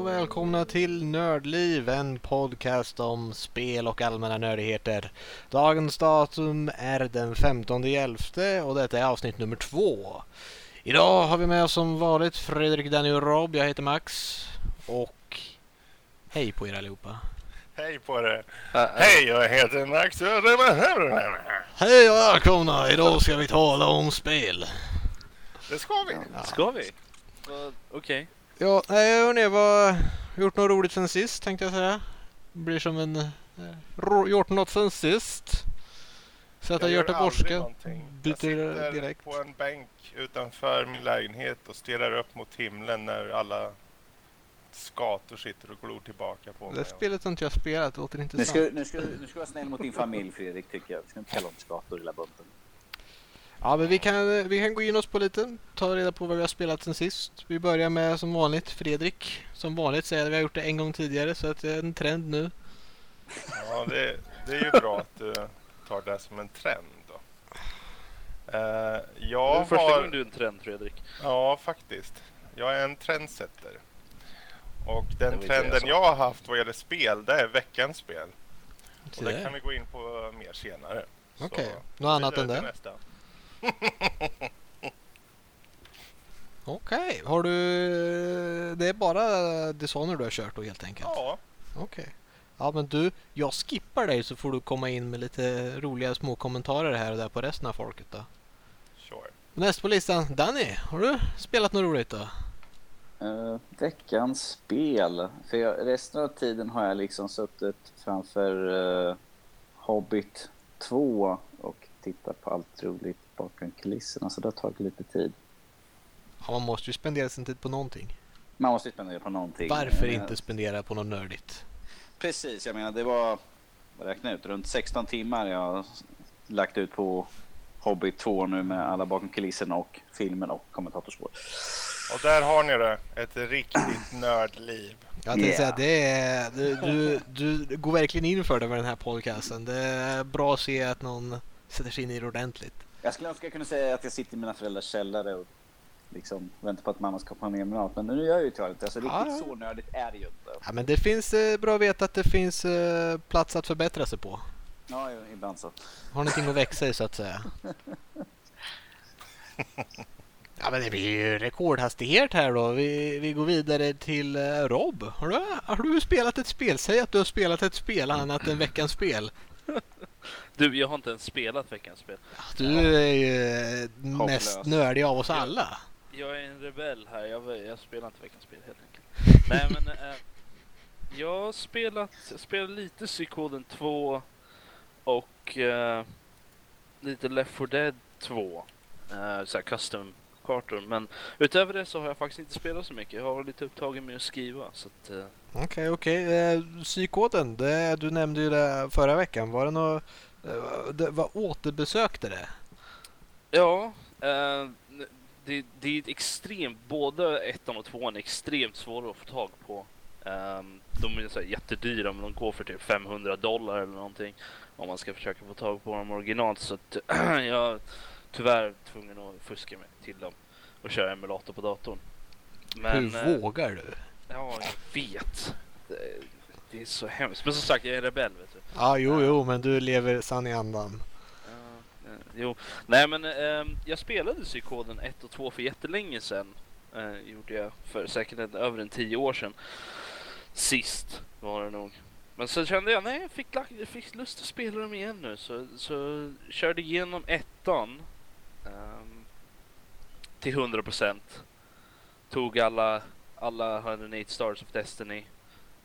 Och välkomna till Nördliv, en podcast om spel och allmänna nördigheter. Dagens datum är den 15 11 och detta är avsnitt nummer två. Idag har vi med oss som vanligt Fredrik, Danny och Rob. Jag heter Max. Och hej på er allihopa. Hej på det. Hej, jag heter Max. Hej och välkomna! Idag ska vi tala om spel. Det ska vi. Ja. Ska vi? Okej. Ja, nej hörni, vad gjort något roligt sen sist tänkte jag säga. Blir som en... eh, gjort något sen sist. Sätta Jag gör aldrig göteborgska. Jag byter direkt. på en bänk utanför min lägenhet och stirrar upp mot himlen när alla skator sitter och glor tillbaka på Det mig. spelet har inte jag spelat, det låter Nu intressant. ska, nu, ska, nu ska du vara snäll mot din familj Fredrik tycker jag. Du ska inte kalla dem skator lilla bunten. Ja men vi kan, vi kan gå in oss på lite, ta reda på vad vi har spelat sen sist. Vi börjar med som vanligt Fredrik. Som vanligt säger jag, vi har gjort det en gång tidigare så att det är en trend nu. Ja, det, det är ju bra att du tar det som en trend då. Eh, det är jag första har... gången du är en trend Fredrik. Ja, faktiskt. Jag är en trendsetter. Och den inte trenden jag jag har haft vad gäller spel, det är veckans spel. Och det kan vi gå in på mer senare. Okej, något annat än det? nästa. Okej, har du... Det är bara Dishonored du har kört då helt enkelt? Ja, Okej. Ja men du, jag skippar dig så får du komma in med lite roliga små kommentarer här och där på resten av folket då. sure. Näst på listan, Danny, har du spelat något roligt då? Uh, veckans spel. För jag, resten av tiden har jag liksom suttit framför uh, Hobbit 2 och tittat på allt roligt bakom kulisserna. Så det har tagit lite tid. Ja, man måste ju spendera sin tid på någonting. Man måste ju spendera på någonting. Varför Eh, inte spendera på något nördigt? Precis, jag menar det var, vad räknar jag ut, runt 16 timmar jag har lagt ut på Hobbit 2 nu med alla bakom kulisserna och filmen och kommentatorspår. Och där har ni det. Ett riktigt nördliv. Jag tänkte Yeah. säga, det är, du, du, du går verkligen in för det med den här podcasten. Det är bra att se att någon sätter sig in i det ordentligt. Jag skulle önska jag kunde säga att jag sitter i mina föräldrars källare och liksom väntar på att mamma ska komma ner med mat. Men nu gör jag ju tyvärr inte. Alltså riktigt Ja, så nördigt är det ju inte. Ja, men det finns eh, bra att veta att det finns eh, plats att förbättra sig på. Ja, jo, ibland så. Har någonting att växa i så att säga. Ja men det blir ju rekordhastighet här då. Vi, vi går vidare till eh, Rob. Har du, har du spelat ett spel? Säg att du har spelat ett spel annat än veckans spel. Du, jag har inte ens spelat veckans spel. Du är ju eh, mest Hopplös. nördig av oss alla. Jag är en rebell här. Jag, jag spelar inte veckans spel helt enkelt. Nej men eh, jag har spelat, jag spelade lite Psykoden 2 och eh, lite Left 4 Dead 2. Eh, så här custom kartor. Men utöver det så har jag faktiskt inte spelat så mycket. Jag har varit lite upptagen med att skriva. Eh, Okej, okej. Eh, Psykoden, det, du nämnde ju det förra veckan. Var det något... Eh, det, vad återbesökte det? Ja, eh, det, det är ett extremt, både ettan och tvåan är extremt svåra att få tag på. Ehm, de är så jättedyra men de går för typ 500 dollar eller någonting om man ska försöka få tag på dem originalt så att jag tyvärr tvungen att fuska mig till dem och köra emulator på datorn. Men, Hur eh, vågar du? Ja, jag vet. Det, det är så hemskt. Men som sagt, jag är rebell vet du. Ja, jo, jo, men du lever sann i andan. Jo. Nej men ehm, jag spelade Psykoden 1 och 2 för jättelänge sedan. Eh, gjorde jag för säkert en, över en tio år sedan. Sist var det nog. Men så kände jag, nej jag fick, jag fick lust att spela dem igen nu. Så, så körde igenom ettan. Ehm, till 100%. Tog alla, alla 108 stars of Destiny.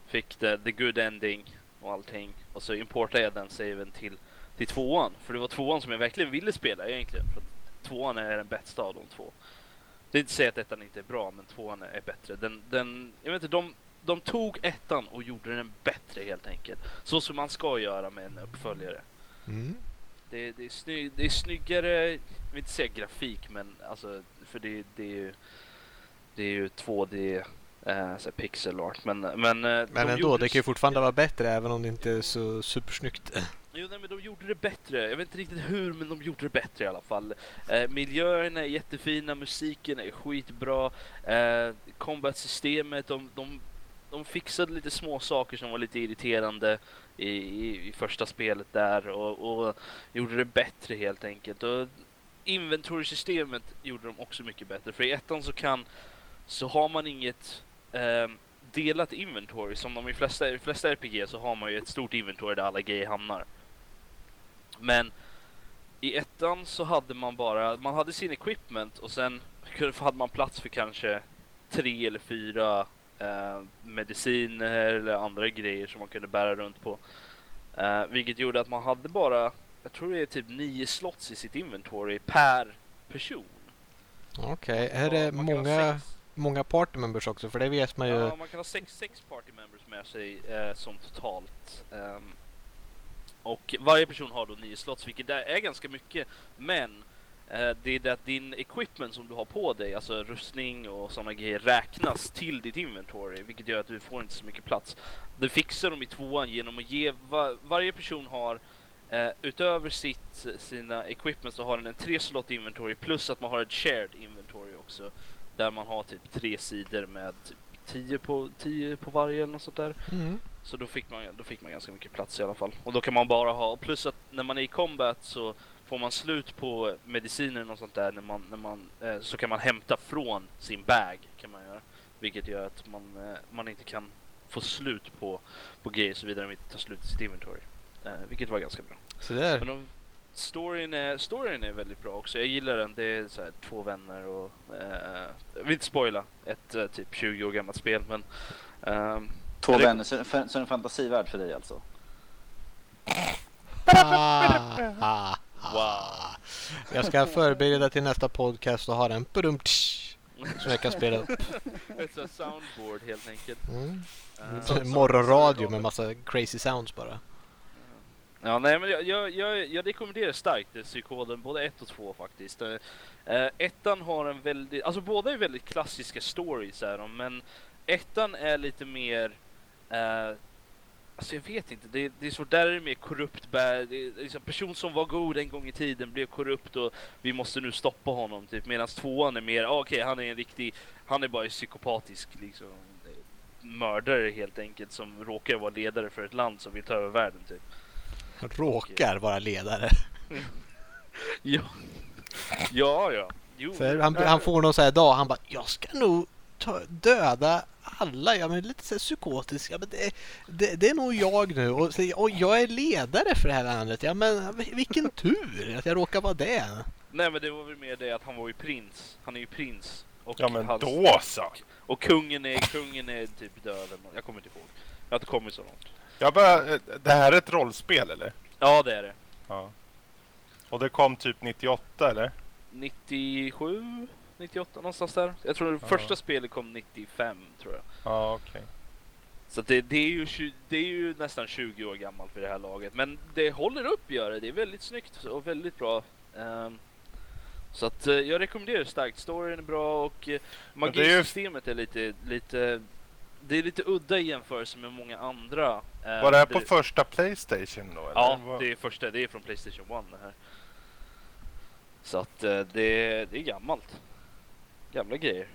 Fick the, the good ending och allting. Och så importade jag den saven till till tvåan. För det var tvåan som jag verkligen ville spela egentligen. För tvåan är den bästa av de två. Det är inte att säga att ettan inte är bra, men tvåan är bättre. Den, den, jag vet inte, de, de tog ettan och gjorde den bättre helt enkelt. Så som man ska göra med en uppföljare. Mm. Det, det, är, snygg, det är snyggare, vill inte säga grafik, men alltså, för det, det är ju det är ju 2D eh, så pixel art. Men, men, eh, Men de ändå, gjorde det kan ju fortfarande vara bättre även om det inte är så supersnyggt. Jo, nej, men de gjorde det bättre. Jag vet inte riktigt hur, men de gjorde det bättre i alla fall. Eh, miljöerna är jättefina, musiken är skitbra. Eh, Combat-systemet, de, de de fixade lite små saker som var lite irriterande i, i, i första spelet där och, och gjorde det bättre helt enkelt. Och inventory-systemet gjorde de också mycket bättre. För i ettan så kan så har man inget eh, delat inventory som de i flesta, i flesta RPG så har man ju ett stort inventory där alla grejer hamnar. Men i ettan så hade man bara, man hade sin equipment och sen hade man plats för kanske tre eller fyra eh, mediciner eller andra grejer som man kunde bära runt på. Eh, vilket gjorde att man hade bara, jag tror det är typ nio slots i sitt inventory per person. Okej, är det många, många party members också? För det vet man ju. Ja, man kan ha sex, sex party members med sig eh, som totalt. Ehm, och varje person har då nio slots, vilket är, är ganska mycket. Men eh, det är det att din equipment som du har på dig, alltså rustning och sådana grejer, räknas till ditt inventory, vilket gör att du får inte så mycket plats. Det fixar de i tvåan genom att ge va, varje person har eh, utöver sitt, sina equipment så har den en tre slot inventory plus att man har ett shared inventory också. Där man har typ tre sidor med typ 10 på, 10 på varje eller något sånt där. Mm. Så då fick, man, då fick man ganska mycket plats i alla fall. Och då kan man bara ha, plus att när man är i combat så får man slut på mediciner och sånt där när man, när man, eh, så kan man hämta från sin bag kan man göra. Vilket gör att man, eh, man inte kan få slut på, på grejer såvida de inte tar slut i sitt inventory. Eh, vilket var ganska bra. Så där. Men de, storyn, är, storyn är väldigt bra också. Jag gillar den. Det är så här, två vänner och... Eh, jag vill inte spoila ett eh, typ 20 år gammalt spel men... ehm, Två Men det- vänner, så, så så en fantasivärld för dig alltså? Ah, Wow. Jag ska förbereda till nästa podcast och ha den tsch, som jag kan spela upp. ett soundboard helt enkelt. Mm. Eh, Så Morgonradio med massa crazy sounds bara. Ja, nej men jag, jag, jag, jag rekommenderar starkt Psykoden, både ett och två faktiskt. Uh, ettan har en väldigt, alltså båda är väldigt klassiska stories är de, men ettan är lite mer, uh, alltså jag vet inte, det, det är så där är det mer korrupt, bär, det är liksom person som var god en gång i tiden blev korrupt och vi måste nu stoppa honom typ, medan tvåan är mer, ah, okej han är en riktig, han är bara en psykopatisk liksom mördare helt enkelt som råkar vara ledare för ett land som vill ta över världen typ. Råkar vara ledare. Ja, ja, ja. Jo. För han, han får någon sån här dag, han bara jag ska nog ta, döda alla. Ja men lite så psykotisk. Ja, men det, det, det är nog jag nu. Och, så, och jag är ledare för det här landet. Ja men vilken tur att jag råkar vara det. Nej men det var väl mer det att han var ju prins. Han är ju prins. Och Ja men hans- då så! Och kungen är, kungen är typ död. Jag kommer inte ihåg. Jag har inte kommit så långt. Jag bara, eh, det här är ett rollspel eller? Ja det är det. Ja. Och det kom typ 98 eller? 97, 98 någonstans där. Jag tror det Ja. första spelet kom 95 tror jag. Ja okej. Så att det, det, är ju, det är ju nästan 20 år gammalt vid det här laget. Men det håller upp gör det. Det är väldigt snyggt och väldigt bra. Ehm, så att eh, jag rekommenderar starkt. Storyn är bra och uh, Men det är ju- magisystemet är lite, lite det är lite udda i jämförelse med många andra. eh, Var det här på det- första Playstation då? Eller? Ja, det är första. Det är från Playstation 1 det här. Så att eh, det, det är gammalt. Gamla grejer.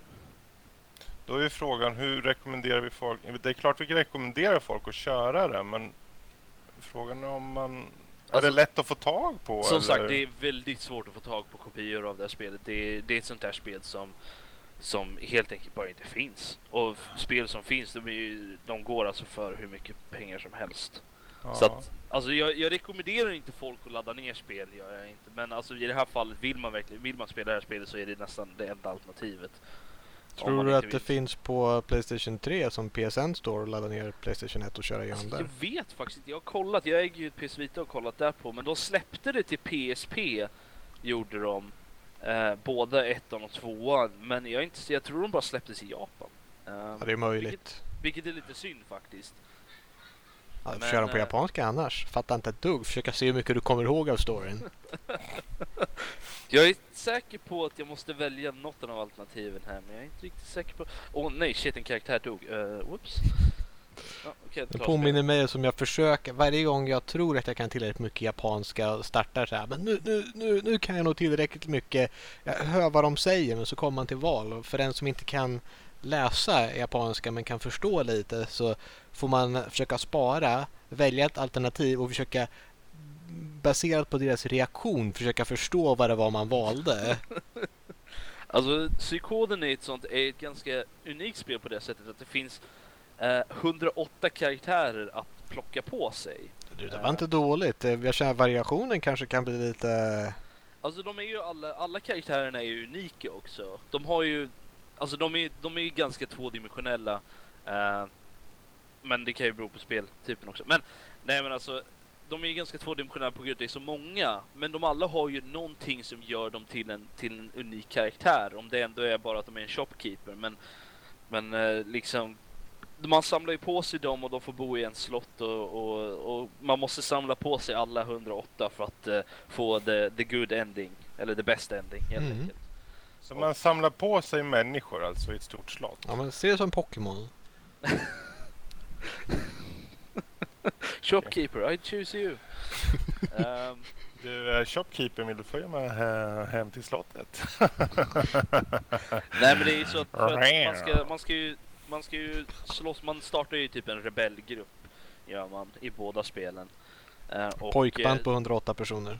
Då är ju frågan hur rekommenderar vi folk? Det är klart vi rekommenderar folk att köra det men frågan är om man... är Alltså, det lätt att få tag på? Som eller? sagt, det är väldigt svårt att få tag på kopior av det här spelet. Det är, det är ett sånt där spel som, som helt enkelt bara inte finns. Och spel som finns, de, är ju, de går alltså för hur mycket pengar som helst. ja. Så att, alltså jag, jag rekommenderar inte folk att ladda ner spel, gör jag inte. Men alltså i det här fallet, vill man verkligen vill man spela det här spelet så är det nästan det enda alternativet. Tror du att det vill. finns finns på Playstation 3 som PSN står och ladda ner Playstation 1 och köra igenom Alltså, där? jag vet faktiskt inte. Jag har kollat. Jag äger ju ett PS Vita och kollat där på. Men de släppte det till PSP. Gjorde de. Eh, båda ettan och tvåan. Men jag, inte, jag tror de bara släpptes i Japan. Eh, Ja, det är möjligt. vilket är lite synd faktiskt. Ja, men, kör de på eh, japanska annars. Fattar inte ett dugg. Försöka se hur mycket du kommer ihåg av storyn. Jag är säker på att jag måste välja något av alternativen här. Men jag är inte riktigt säker på... Åh nej, shit en karaktär dog. Uh, whoops. Ja, Det påminner mig som jag försöker, varje gång jag tror att jag kan tillräckligt mycket japanska och startar så här, men nu, nu, nu, nu kan jag nog tillräckligt mycket. Jag hör vad de säger men så kommer man till val för den som inte kan läsa japanska men kan förstå lite så får man försöka spara, välja ett alternativ och försöka baserat på deras reaktion försöka förstå vad det var man valde. Alltså, Psykoden är ett sånt, är ett ganska unikt spel på det sättet att det finns eh, 108 karaktärer att plocka på sig. Du, det var inte dåligt. Eh, Jag känner variationen kanske kan bli lite... Alltså de är ju alla, alla karaktärerna är ju unika också. De har ju, alltså de är, de är ju ganska tvådimensionella. Eh, men det kan ju bero på speltypen också. Men nej men alltså, de är ju ganska tvådimensionella på grund av att det är så många. Men de alla har ju någonting som gör dem till en, till en unik karaktär. Om det ändå är bara att de är en shopkeeper. Men, men eh, liksom, man samlar ju på sig dem och de får bo i en slott och, och, och man måste samla på sig alla 108 för att eh, få the, the good ending, eller the best ending helt Mm. enkelt. Så man samlar på sig människor alltså i ett stort slott. Ja, men se det som Pokémon. Shopkeeper, I choose you. Ehm, Du, eh, shopkeeper, vill du följa med he- hem till slottet? nej men det är ju så att, för att man, ska, man ska ju man ska ju slåss, man startar ju typ en rebellgrupp gör man i båda spelen. Eh, och, Pojkband eh, på 108 personer.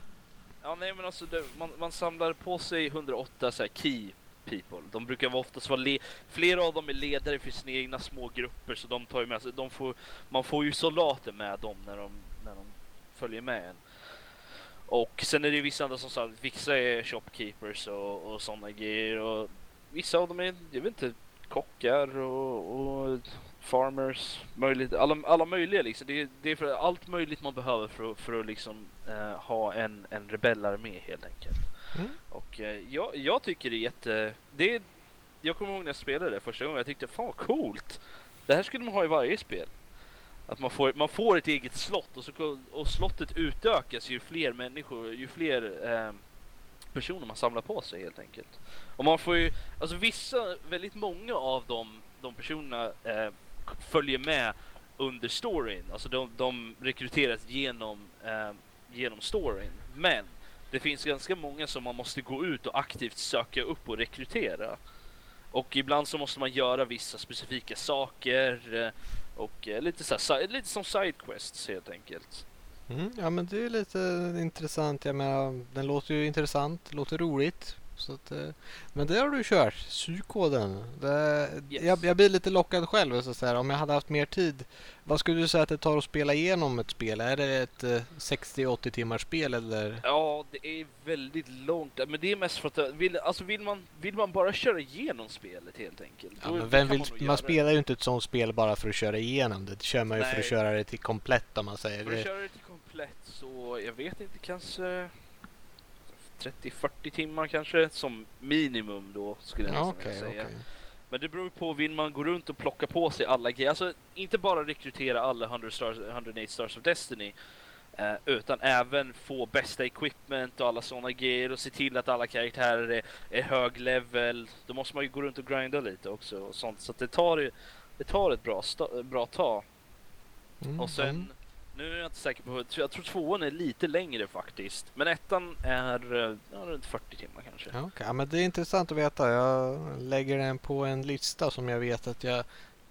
Ja nej men alltså det, man, man samlar på sig 108 så här key people. De brukar vara oftast vara le- flera av dem är ledare för sina egna små grupper så de tar ju med sig, de får, man får ju soldater med dem när de, när de följer med en. Och sen är det ju vissa andra som sagt, vissa är shopkeepers och, och sådana grejer och vissa av dem är, jag vet inte, kockar och, och farmers, möjligt, alla, alla möjliga liksom. Det, är- det är för allt möjligt man behöver för, för att liksom eh, ha en, en rebellarmé helt enkelt. Mm. Och eh, jag, jag tycker det är jätte... Det är, jag kommer ihåg när jag spelade det första gången, jag tyckte fan vad coolt! Det här skulle man ha i varje spel. Att man får, man får ett eget slott och, så, och slottet utökas ju fler människor, ju fler eh, personer man samlar på sig helt enkelt. Och man får ju, alltså vissa, väldigt många av de, de personerna eh, följer med under storyn. Alltså de, de rekryteras genom, eh, genom storyn. Men det finns ganska många som man måste gå ut och aktivt söka upp och rekrytera. Och ibland så måste man göra vissa specifika saker eh, och eh, lite, så här, lite som sidequests helt enkelt. Mm, ja men det är lite intressant. Jag menar, den låter ju intressant, låter roligt. Så att, eh, men det har du kört, psykoden. Det, Yes. jag, jag blir lite lockad själv. Så att säga. Om jag hade haft mer tid. Vad skulle du säga att det tar att spela igenom ett spel? Är det ett eh, 60-80 timmars spel eller? Ja, det är väldigt långt, men det är mest för att eh, vill, alltså vill, man, vill man bara köra igenom spelet helt enkelt. Ja, men vem vill, man, göra spelar ju inte ett sånt spel bara för att köra igenom det. Det kör man ju för att Nej. köra det till komplett om man säger För att köra det till komplett så, jag vet inte, kanske 30-40 timmar kanske som minimum då skulle jag Ja, Okej, säga. okej. Men det beror på, vill man gå runt och plocka på sig alla grejer, alltså inte bara rekrytera alla 100 stars, 108 Stars of Destiny, eh, utan även få bästa equipment och alla sådana grejer och se till att alla karaktärer är, är hög level. Då måste man ju gå runt och grinda lite också och sånt, så det tar, ju- det tar ett bra, bra tag. Mm, Och sen. nu är jag inte säker på, jag tror tvåan är lite längre faktiskt, men ettan är eh, ja, runt 40 timmar kanske. Ja, okej. ja, men det är intressant att veta. Jag lägger den på en lista som jag vet att jag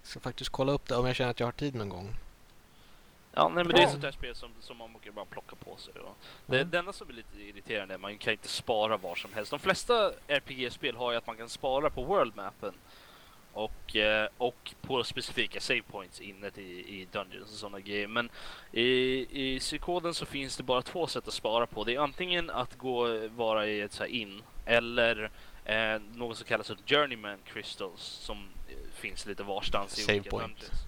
ska faktiskt kolla upp det om jag känner att jag har tid någon gång. Ja, nej, men det är sånt där spel som, som man brukar bara plocka på sig. Då. Det, Mm. det enda som är lite irriterande är att man kan inte spara var som helst. De flesta RPG-spel har ju att man kan spara på worldmappen och, eh, och på specifika save points inne i, i dungeons och sådana grejer. Men i, i psykoden så finns det bara två sätt att spara på. Det är antingen att gå vara i ett så in eller eh, något som kallas för journeyman crystals som eh, finns lite varstans i Save olika point. dungeons.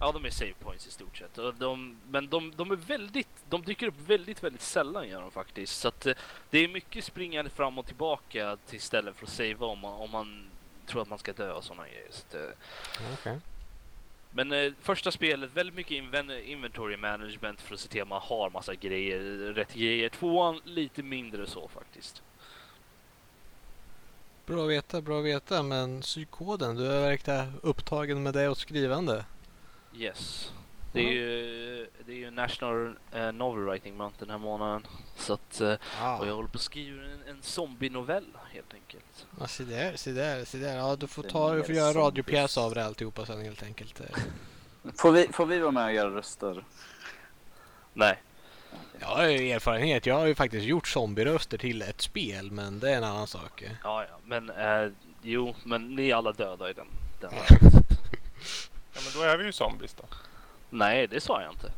Ja, de är save points i stort sett. Och de, men de, de är väldigt, de dyker upp väldigt, väldigt sällan gör de faktiskt. Så att eh, det är mycket springande fram och tillbaka till istället för att savea om man, om man tror att man ska dö och sådana grejer. Så att, eh, Okej. men eh, första spelet, väldigt mycket inven- inventory management för att se till att man har massa grejer, rätt grejer. Tvåan, lite mindre så faktiskt. Bra att veta, bra att veta. Men psykoden, du verkar upptagen med det och skrivande. Yes. Det är ju, det är ju National eh, Novel Writing Month den här månaden. Så att, eh, Ah. och jag håller på att skriva en, en zombie-novell helt enkelt. Ja, se där, se där, se där. Ja, du får ta du får göra zombies. radiopjäs av det alltihopa sen helt enkelt. Får vi, får vi vara med och göra röster? Nej. Jag har ju erfarenhet. Jag har ju faktiskt gjort zombieröster till ett spel, men det är en annan sak. Ja, ja. Men eh, jo, men ni är alla döda i den. den Ja. Ja, men då är vi ju zombies då. Nej, det sa jag inte.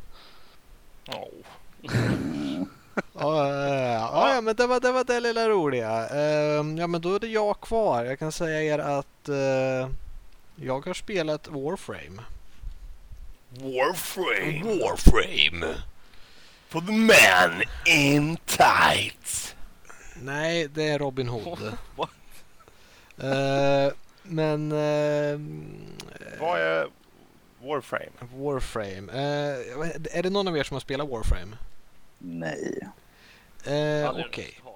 Oh. Ja, ja, ja, men det var det, var det lilla roliga. Eh, Ja, men då är det jag kvar. Jag kan säga er att eh, jag har spelat Warframe. Warframe Warframe? for the man in tights. Nej, det är Robin Hood. What? Eh, men... eh, Vad är Warframe? Warframe. Eh, är det någon av er som har spelat Warframe? Nej. Aldrig Okej. om.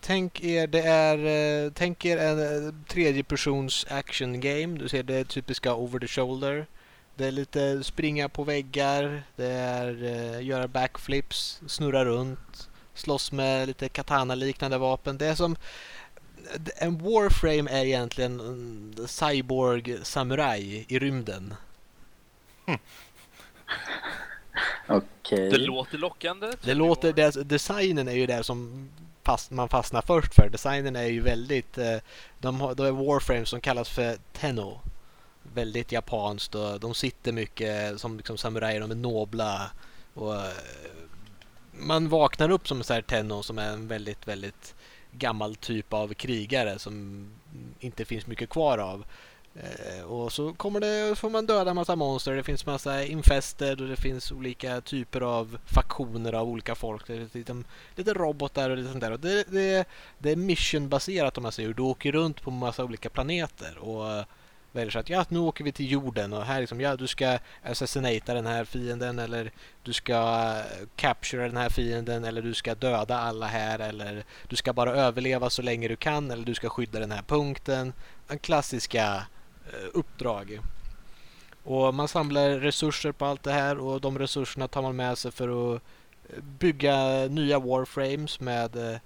Tänk er, det är, eh, tänk er en eh, tredje persons action game. Du ser det typiska over the shoulder. Det är lite springa på väggar, det är eh, göra backflips, snurra runt, slåss med lite katana-liknande vapen. Det är som en Warframe är egentligen en cyborg samurai i rymden. Okej. Det låter lockande. Det låter, det, designen är ju det som fast, man fastnar först för. Designen är ju väldigt, eh, de har, de är Warframes som kallas för Tenno. Väldigt japanskt och de sitter mycket som liksom samurajer, de är nobla. Och, eh, man vaknar upp som en sån här Tenno som är en väldigt, väldigt gammal typ av krigare som inte finns mycket kvar av. Eh, och så kommer det, får man döda en massa monster. Det finns massa infested och det finns olika typer av faktioner av olika folk. Det är lite, liksom, lite robotar och lite sånt där. Och det, det, det är missionbaserat om man säger. Du åker runt på massa olika planeter och eh, väljer så att ja, nu åker vi till jorden och här liksom, ja, du ska assassinata den här fienden eller du ska eh, capture den här fienden eller du ska döda alla här eller du ska bara överleva så länge du kan eller du ska skydda den här punkten. En klassiska Eh, uppdrag. Och man samlar resurser på allt det här och de resurserna tar man med sig för att eh, bygga nya warframes med eh,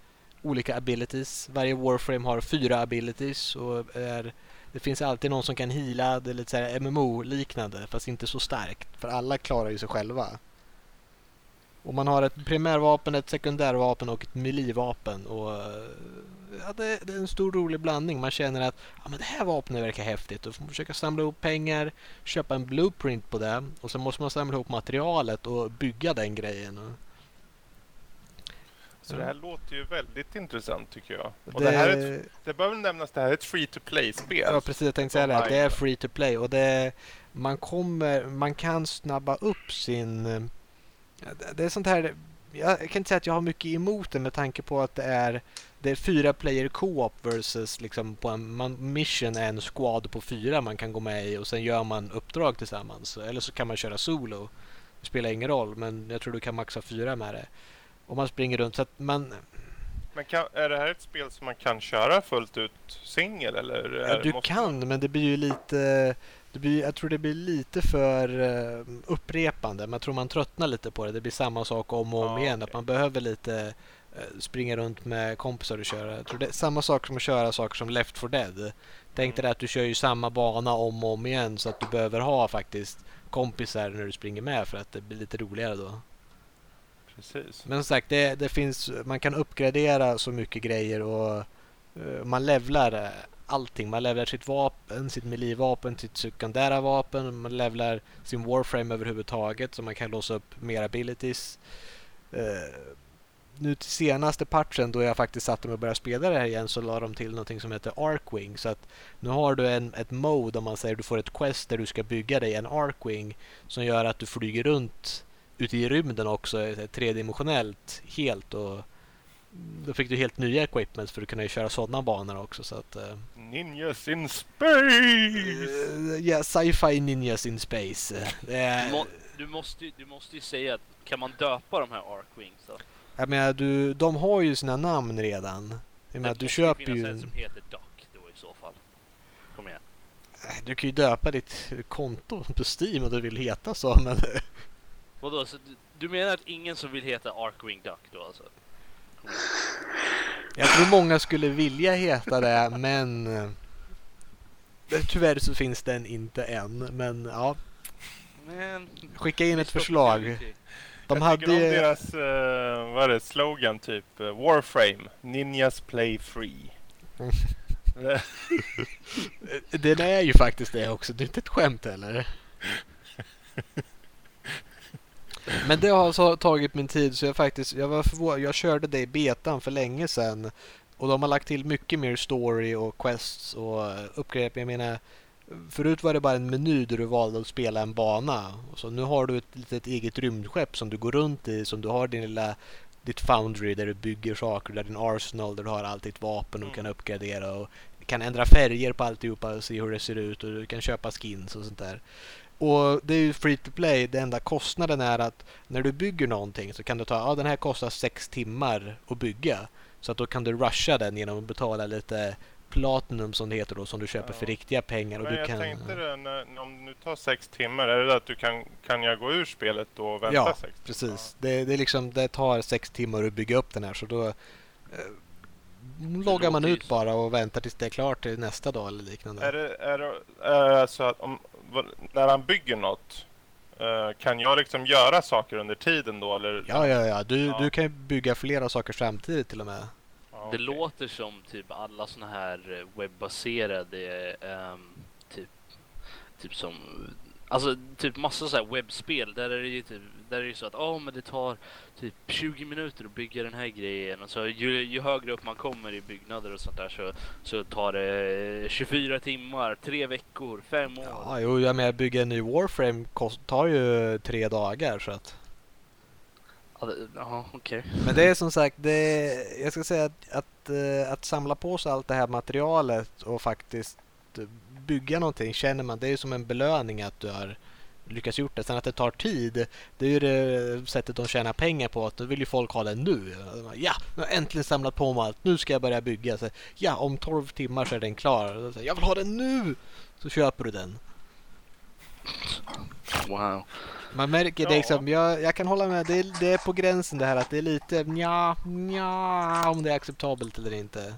olika abilities. Varje warframe har fyra abilities och är, det finns alltid någon som kan heala. Det är lite så här MMO-liknande fast inte så starkt för alla klarar ju sig själva. Och man har ett primärvapen, ett sekundärvapen och ett melee-vapen. Och, ja, det, det är en stor rolig blandning. Man känner att ja, men det här vapnet verkar häftigt. Då får man försöka samla ihop pengar, köpa en blueprint på det och sen måste man samla ihop materialet och bygga den grejen. Och Så det här låter ju väldigt intressant tycker jag. Och det, det, här är ett, det behöver nämnas, det här är ett free to play-spel. Ja precis, jag tänkte säga det. Det är free to play och det, man, kommer, man kan snabba upp sin... Det är sånt här... Jag kan inte säga att jag har mycket emot det med tanke på att det är, det är fyra player co-op versus liksom på en man, mission är en squad på fyra man kan gå med i och sen gör man uppdrag tillsammans. Eller så kan man köra solo. Det spelar ingen roll men jag tror du kan maxa fyra med det. Och man springer runt så att man, Men kan, är det här ett spel som man kan köra fullt ut singel eller? Ja, du måste kan, men det blir ju lite... Det blir, jag tror det blir lite för eh, upprepande. Man tror man tröttnar lite på det. Det blir samma sak om och om Ja, igen. okej. Att man behöver lite eh, springa runt med kompisar och köra. Jag tror det är samma sak som att köra saker som Left 4 Dead. Tänk dig att du kör ju samma bana om och om igen så att du behöver ha faktiskt kompisar när du springer med för att det blir lite roligare då. Precis. Men som sagt, det, det finns, man kan uppgradera så mycket grejer och eh, man levlar allting. Man levlar sitt vapen, sitt melee-vapen, sitt sekundära vapen. Man levlar sin warframe överhuvudtaget så man kan låsa upp mer abilities. Uh, nu till senaste patchen då jag faktiskt satte mig och började spela det här igen så la de till någonting som heter Arkwing. Så att nu har du en, ett mode om man säger du får ett quest där du ska bygga dig en Arkwing som gör att du flyger runt ute i rymden också eh, tredimensionellt helt och då fick du helt nya equipments för att kunna köra sådana banor också så att eh, Ninjas in space! eh, ja, sci-fi ninjas in space. Eh, Det Du, må, du, måste, ju- du måste ju säga att kan man döpa de här Arkwings då? jag menar, du, de har ju sina namn redan. Jag menar, Det du köper ju... en som heter Duck då i så fall. Kom igen. Du kan ju döpa ditt konto på Steam om du vill heta så men Vadå, så du, du menar att ingen som vill heta Arkwing Duck då alltså? Jag tror många skulle vilja heta det men eh, tyvärr så finns den inte än. Men ja, Men... skicka in ett förslag. De jag hade om deras, uh, vad är det, slogan typ? eh, Warframe, Ninjas play free. Den är ju faktiskt det också. Det är inte ett skämt heller. Men det har så tagit min tid så jag faktiskt, jag var förvånad. Jag körde det i betan för länge sedan. Och de har lagt till mycket mer story och quests och uppgraderingar. Jag menar, förut var det bara en meny där du valde att spela en bana. Så nu har du ett litet eget rymdskepp som du går runt i. Som du har din lilla, ditt foundry där du bygger saker. Där din arsenal där du har allt ditt vapen och Mm. kan uppgradera. Och kan ändra färger på alltihopa och se hur det ser ut och du kan köpa skins och sånt där. Och det är ju free to play. Det enda kostnaden är att när du bygger någonting så kan du ta, ja den här kostar sex timmar att bygga. Så att då kan du rusha den genom att betala lite Platinum som det heter då som du köper för Ja. riktiga pengar. Och Men du jag kan... tänkte det, när, om det nu tar sex timmar, är det det att du kan, kan jag gå ur spelet då och vänta Ja, sex timmar? Precis. Det, det, liksom, det tar sex timmar att bygga upp den här så då eh, loggar man ut bara och väntar tills det är klart till nästa dag eller liknande. Är det, är det är så att om, när han bygger något, eh, kan jag liksom göra saker under tiden då? Eller? Ja, ja, ja. Du, Ja. du kan ju bygga flera saker samtidigt till och med. Det okej. låter som typ alla såna här eh, webbaserade ehm, typ, typ som Alltså typ massa så här webbspel där är det ju typ, där är det ju så att oh, men det tar typ 20 minuter att bygga den här grejen och så ju, ju högre upp man kommer i byggnader och sånt där så, så tar det 24 timmar, tre veckor, fem år. Ja, jo, jag menar bygga en ny Warframe tar ju tre dagar så att. Ja, okej. Men det är som sagt, det, jag ska säga att, att, eh, att samla på sig allt det här materialet och faktiskt eh, bygga någonting känner man, det är ju som en belöning att du har lyckats gjort det. Sen att det tar tid, det är ju det sättet de tjänar pengar på. Att då vill ju folk ha det nu. Ja, nu har jag äntligen samlat på mig allt. Nu ska jag börja bygga. Så, ja, om 12 timmar så är den klar. Så, Jag vill ha den nu! Så köper du den. Wow. Man märker det liksom, jag, jag kan hålla med, det är, det är på gränsen det här att det är lite nja, nja, om det är acceptabelt eller inte.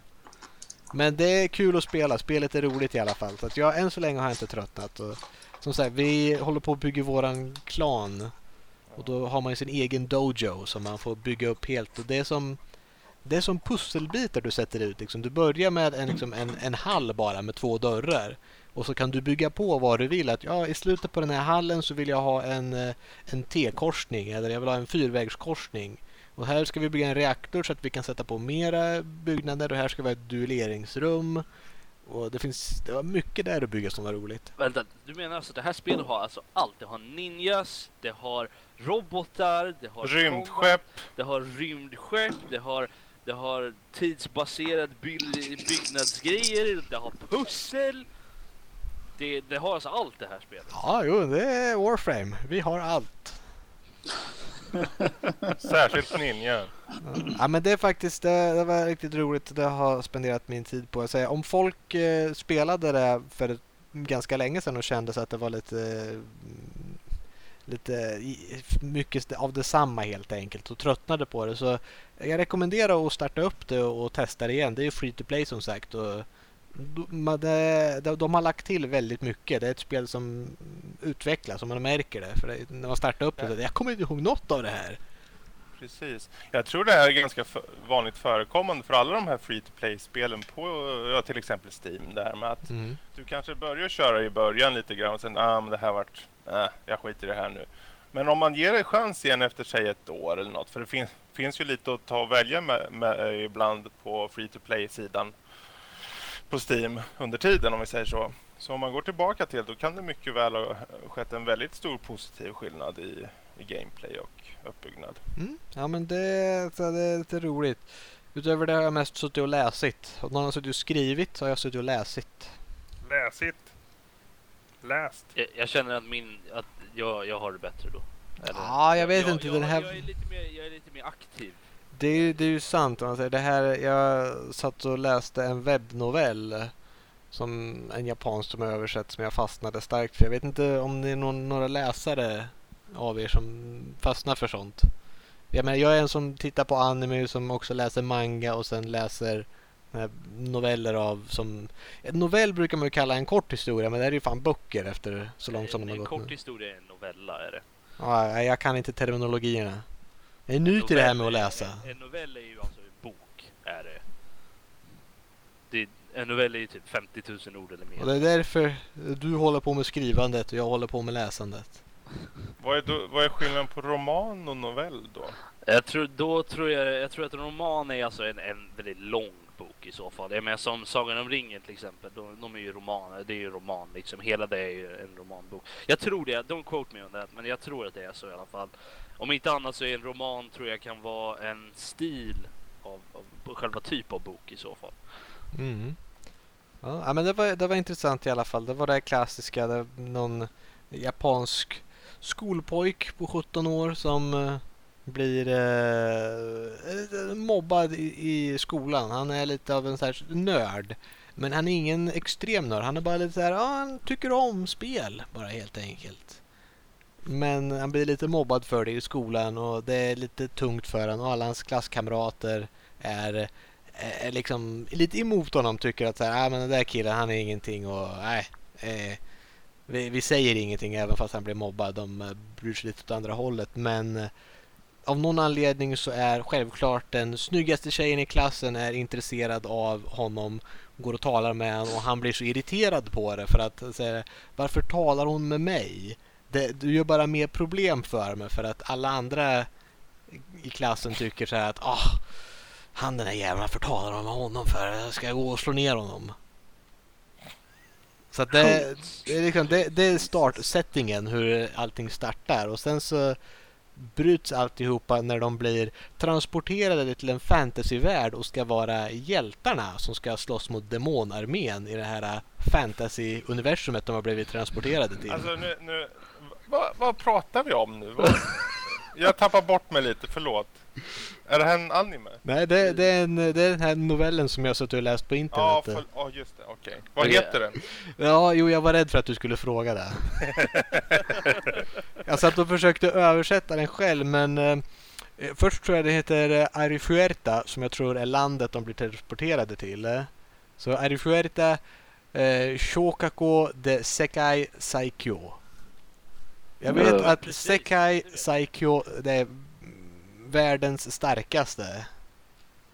Men det är kul att spela, spelet är roligt i alla fall. Så att jag, än så länge har jag inte tröttnat. Och, som sagt, vi håller på att bygga våran klan. Och då har man ju sin egen dojo som man får bygga upp helt. Och det är som, det är som pusselbitar du sätter ut. Liksom. Du börjar med en, liksom, en, en hall bara med två dörrar. Och så kan du bygga på vad du vill. Att ja, i slutet på den här hallen så vill jag ha en, eh, en T-korsning eller jag vill ha en fyrvägskorsning. Och här ska vi bygga en reaktor så att vi kan sätta på mera byggnader och här ska vi ha ett duelleringsrum. Och det finns det var mycket där att bygga som var roligt. Vänta, du menar alltså det här spelet har alltså allt? Det har ninjas, det har robotar, det har Rymdskepp. det har rymdskepp, det har, det har tidsbaserad by- byggnadsgrejer, det har pussel. Det, det har alltså allt det här spelet. Ja, jo, det är Warframe. Vi har allt. Särskilt ninja. Ja, men det är faktiskt det, det var riktigt roligt. Det har spenderat min tid på att säga. Om folk eh, spelade det för ganska länge sedan och kände så att det var lite mm, lite mycket av detsamma helt enkelt och tröttnade på det så jag rekommenderar att starta upp det och testa det igen. Det är ju free to play som sagt och de, det- de, har lagt till väldigt mycket. Det är ett spel som utvecklas och man märker det. För det, när man startar upp det, så, jag kommer inte ihåg något av det här. Precis. Jag tror det här är ganska vanligt förekommande för alla de här free to play-spelen på ja, till exempel Steam. Där med att Mm. du kanske börjar köra i början lite grann och sen ah, men det här vart, äh, jag skiter i det här nu. Men om man ger det chans igen efter säg ett år eller något, för det finns, finns ju lite att ta och välja med, med eh, ibland på free to play-sidan på Steam under tiden om vi säger så. Så om man går tillbaka till då kan det mycket väl ha skett en väldigt stor positiv skillnad i, i gameplay och uppbyggnad. Mm. Ja men det, så det är lite roligt. Utöver det har jag mest suttit och läsit. Om någon har suttit och skrivit så har jag suttit och läsit. Läsigt. Läst. Jag, jag känner att min, att jag, jag har det bättre då. Eller- Ja, jag vet jag, inte, Jag, den här- jag, är lite mer, jag är lite mer aktiv. Det är, det är ju sant. om Man säger. Det här, jag satt och läste en webbnovell som en japansk som är översatt som jag fastnade starkt för. Jag vet inte om det är någon, några läsare av er som fastnar för sånt. Jag, menar, jag är en som tittar på anime som också läser manga och sen läser eh, noveller av som... En novell brukar man ju kalla en kort historia men det är ju fan böcker efter så långt som en, de har en gått kort nu. historia är en novella är det. Ja, jag kan inte terminologierna. Jag är ny till det här med att läsa. En, en novell är ju alltså en bok. Är det. det en novell är ju typ 50 000 ord eller mer. Och det är därför du håller på med skrivandet och jag håller på med läsandet. Vad är, då, vad är skillnaden på roman och novell då? Jag tror, då tror jag, jag tror att en roman är alltså en, en väldigt lång bok i så fall. Jag menar som Sagan om ringen till exempel. De, de är ju romaner. Det är ju roman liksom. Hela det är ju en romanbok. Jag tror det. Don't quote me on that. Men jag tror att det är så i alla fall. Om inte annat så är en roman tror jag kan vara en stil av, av själva typ av bok i så fall. Mm. Ja, men det var, det var intressant i alla fall. Det var det här klassiska. Det, någon japansk skolpojk på 17 år som eh, blir eh, mobbad i, i skolan. Han är lite av en sån här nörd. Men han är ingen extrem nörd. Han är bara lite så här, ja, han tycker om spel bara helt enkelt. Men han blir lite mobbad för det i skolan och det är lite tungt för honom och alla hans klasskamrater är är liksom lite emot honom tycker att så här, ah, men den där killen han är ingenting och nej. Eh, vi, vi säger ingenting även fast han blir mobbad. De eh, bryr sig lite åt andra hållet. Men eh, av någon anledning så är självklart den snyggaste tjejen i klassen är intresserad av honom. Går och talar med honom och han blir så irriterad på det för att säga varför talar hon med mig? Det, du gör bara mer problem för mig för att alla andra i klassen tycker så här att ah, han den där jäveln, varför talar de med honom för? Jag ska gå och slå ner honom. Så att det, det, är liksom, det, det är startsettingen hur allting startar och sen så bryts alltihopa när de blir transporterade till en fantasyvärld och ska vara hjältarna som ska slåss mot demonarmén i det här fantasy-universumet de har blivit transporterade till. Alltså nu, nu vad, vad pratar vi om nu? Vad, jag tappar bort mig lite, förlåt. Är det här en anime? Nej, det, det, är en, det är den här novellen som jag har suttit och läst på Ja, internet. för, ja just det, okej. Vad Okej. heter den? Ja, jo, jag var rädd för att du skulle fråga det. jag satt och försökte översätta den själv, men eh, först tror jag det heter eh, Arifuerta, som jag tror är landet de blir transporterade till. Så Arifuerta eh, Shokako de Sekai Saikyo. Jag vet att Precis. Sekai Saikyo det är världens starkaste.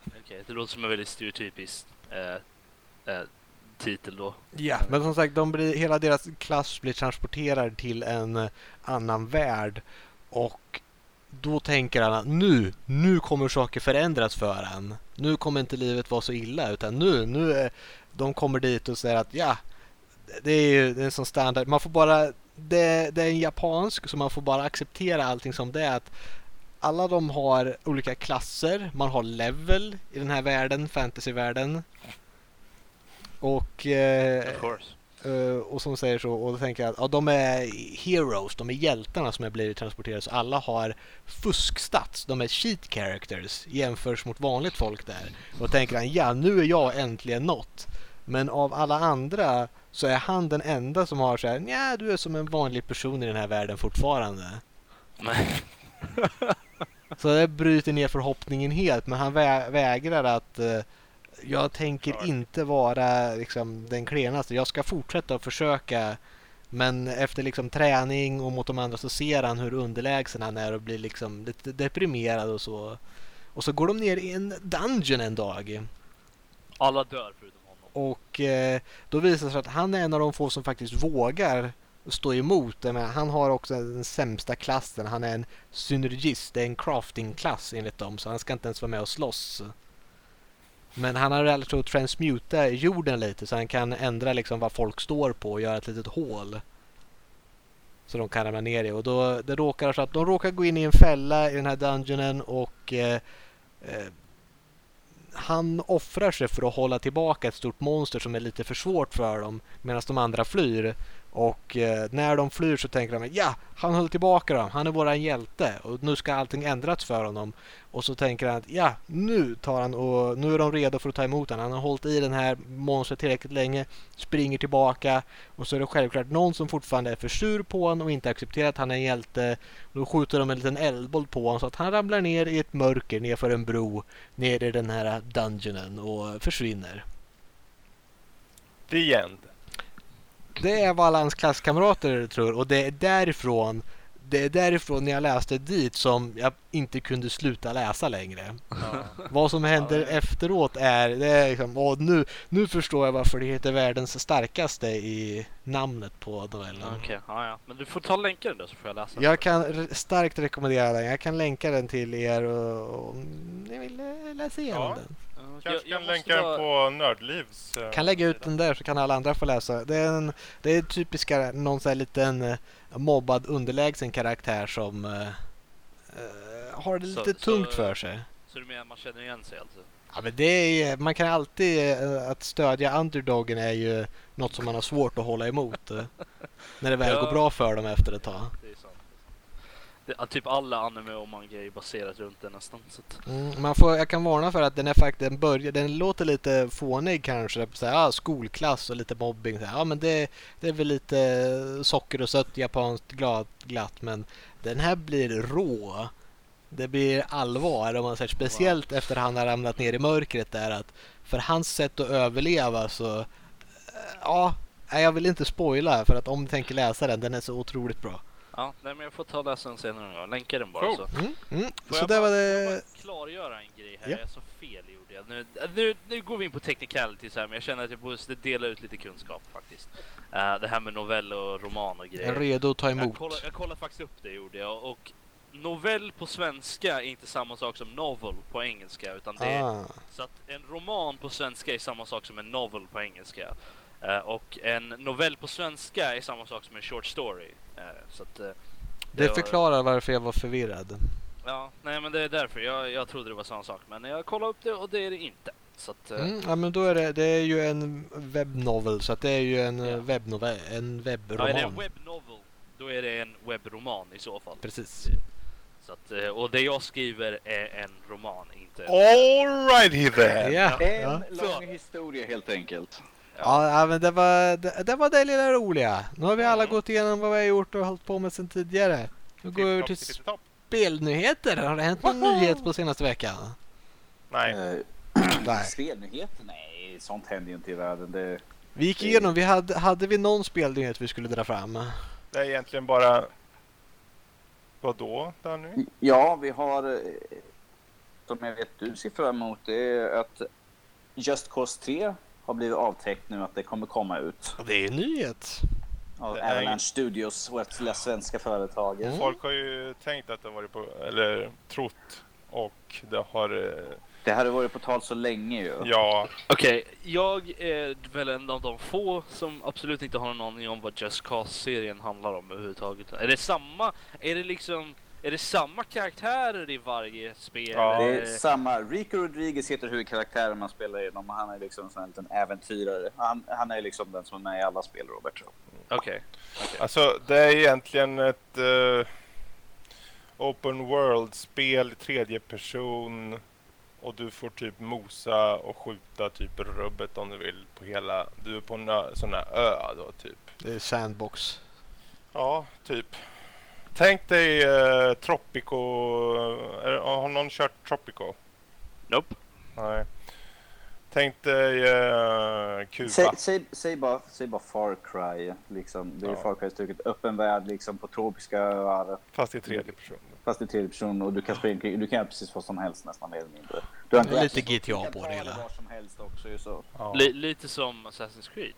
Okej, det låter som en väldigt stereotypisk eh, eh, titel då. Ja, men som sagt, de blir, hela deras klass blir transporterad till en eh, annan värld. Och då tänker han att nu, nu kommer saker förändras för han. Nu kommer inte livet vara så illa, utan nu, nu är, de kommer dit och säger att ja, det är ju det är en sån standard. Man får bara, det, det är en japansk, så man får bara acceptera allting som det är. Att alla de har olika klasser, man har level i den här världen, fantasyvärlden. Och eh. Eh, och som säger så, och då tänker jag att ja, de är heroes, de är hjältarna som har blivit transporterade. Så alla har fuskstats, de är cheat characters jämförs mot vanligt folk där. Och då tänker han, ja nu är jag äntligen något. Men av alla andra så är han den enda som har så här, ja du är som en vanlig person i den här världen fortfarande. Nej. Så det bryter ner förhoppningen helt, men han vä- vägrar att eh, jag tänker Klart. inte vara liksom, den klenaste. Jag ska fortsätta att försöka. Men efter liksom, träning och mot de andra så ser han hur underlägsen han är och blir liksom lite deprimerad och så. Och så går de ner i en dungeon en dag. Alla dör förutom. Och eh, då visar det sig att han är en av de få som faktiskt vågar stå emot. Jag han har också den sämsta klassen. Han är en synergist. Det är en crafting-klass enligt dem. Så han ska inte ens vara med och slåss. Men han har lärt sig att transmuta jorden lite så han kan ändra liksom vad folk står på och göra ett litet hål. Så de kan ramla ner i. Och då det råkar så att de råkar gå in i en fälla i den här dungeonen och eh, eh han offrar sig för att hålla tillbaka ett stort monster som är lite för svårt för dem medan de andra flyr. Och eh, när de flyr så tänker de ja, han höll tillbaka dem. Han är våran hjälte och nu ska allting ändras för honom. Och så tänker han att ja, nu tar han och nu är de redo för att ta emot honom. Han har hållit i den här monstret tillräckligt länge, springer tillbaka och så är det självklart någon som fortfarande är för sur på honom och inte accepterar att han är en hjälte. Då skjuter de en liten eldboll på honom så att han ramlar ner i ett mörker nerför en bro ner i den här dungeonen och försvinner. The end. Det är vad alla hans klasskamrater tror och det är därifrån det är därifrån när jag läste dit som jag inte kunde sluta läsa längre. Vad som händer Ja, det- efteråt är, det är liksom, åh, nu, nu förstår jag varför det heter världens starkaste i namnet på novellen. Okej, ja, ja. Men du får ta länken då så får jag läsa. Jag kan starkt rekommendera den. Jag kan länka den till er och, om ni vill eh, läsa igenom Ja. den. Ja, jag- Kanske kan länka den ta- på Nördlivs... eh, kan lägga ut den där så kan alla andra få läsa. Det är, en, det är typiska någon sån här liten eh, mobbad underlägsen karaktär som eh, har det Så- lite så- tungt för sig. Så du menar man känner igen sig alltså? Ja, men det är, man kan alltid, eh, att stödja underdogen är ju något som man har svårt att hålla emot. när det väl Ja. går bra för dem efter ett tag. Det typ alla anime och manga är baserat runt det nästan. Mm, man får, jag kan varna för att den är faktiskt, den, börjar, den låter lite fånig kanske. Så här, ah, skolklass och lite mobbing. Så här, ja, men det, det är väl lite socker och sött japanskt glad, glatt. Men den här blir rå. Det blir allvar om man säger speciellt efter han har ramlat ner i mörkret där att för hans sätt att överleva så eh, ja, jag vill inte spoila för att om ni tänker läsa den, den är så otroligt bra. Ja, nej, men jag får ta och läsa den senare någon gång. Länka den bara Cool. så. Mm, mm. Får Så jag det bara- var jag det. bara klargöra en grej här? Ja. Jag sa fel gjorde jag. Nu, nu, nu går vi in på technicalities här men jag känner att jag måste dela ut lite kunskap faktiskt. Eh, det här med novell och roman och Jag är grejer. redo att ta Jag emot. kollade, jag kollade faktiskt upp det gjorde jag och novell på svenska är inte samma sak som novel på engelska utan det är, Ah. så att en roman på svenska är samma sak som en novel på engelska. Eh, och en novell på svenska är samma sak som en short story. Eh, så att, eh, Det var- förklarar varför jag var förvirrad. Ja, nej men det är därför. Jag, jag trodde det var samma sak men jag kollade upp det och det är det inte. Så att, Mm, ja, men då är det, det är ju en webbnovel så att det är ju en Ja. ja. webbnovel, en ja, webbroman. är det en webnovel då är det en webbroman i så fall. Precis. Så att, och det jag skriver är en roman, inte... Alrighty then! Ja, En ja. lång historia helt enkelt. Ja, ja, men det var det, det var det lilla roliga. Nu har vi alla Mm. gått igenom vad vi har gjort och hållit på med sedan tidigare. Nu går vi över till spelnyheter. Har det hänt någon Woho! nyhet på senaste veckan? Nej, Eh, Nej. Spelnyheter? Nej, sånt händer ju inte i världen. Det, Vi gick igenom, vi hade, hade vi någon spelnyhet vi skulle dra fram? det är egentligen bara... Vad då, Danny? ja, vi har, eh, som jag vet du ser fram emot, det är att Just Cause 3 har blivit avtäckt nu att det kommer komma ut. Det är en nyhet. Är- Avalanche Studios, vårt lilla svenska företag. Mm. Folk har ju tänkt att det har varit på... Eller trott. Och det har... eh, Det hade varit på tal så länge ju. Ja, Okej, jag är väl en av de få som absolut inte har någon aning om vad Just Cause-serien handlar om överhuvudtaget. Är det samma, är det liksom, är det samma karaktärer i varje spel? Ja. Det är samma. Rico Rodriguez heter huvudkaraktären man spelar genom. Han är liksom en liten äventyrare. Han, han är liksom den som är med i alla spel, Robert. Okej. alltså det är egentligen ett... eh, open World-spel, tredje person. Och du får typ mosa och skjuta typ rubbet om du vill på hela... Du är på en ö, sån här ö då typ. Det är Sandbox. Ja, typ. Tänk dig eh, Tropico. Är, har någon kört Tropico? Nope. Nej. Tänk dig eh, Kuba. Säg, säg, säg, bara, säg bara Far Cry. Liksom. Det är Ja. Far Cry-stuket. Öppen värld liksom, på tropiska öar. Fast i tredje person. Fast i tredje person och du kan springa Du kan göra precis vad som helst nästan mer eller mindre. Du har lite GTA på det hela. som helst också så. Ja. Li- lite som Assassin's Creed.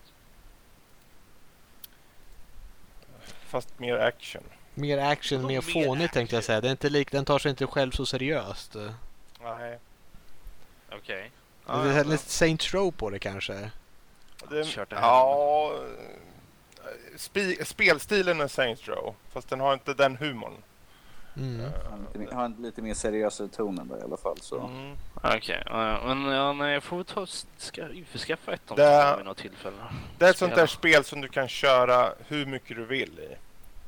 Fast mer action. Mer action, mer fånigt tänkte jag säga. Det är inte lik, den tar sig inte själv så seriöst. Nej. Okej. det är lite Saints Row på det kanske. Det, ja, spi, spelstilen är Saints Row. Fast den har inte den humorn. Mm. Lite, mer- har en lite mer seriösare ton än det i alla fall. Så. Mm. Okej, ja, ja, men ja, nej, jag får väl ta ska, införskaffa ett av Det- dem vid något tillfälle. Det är ett sånt där spel som du kan köra hur mycket du vill i.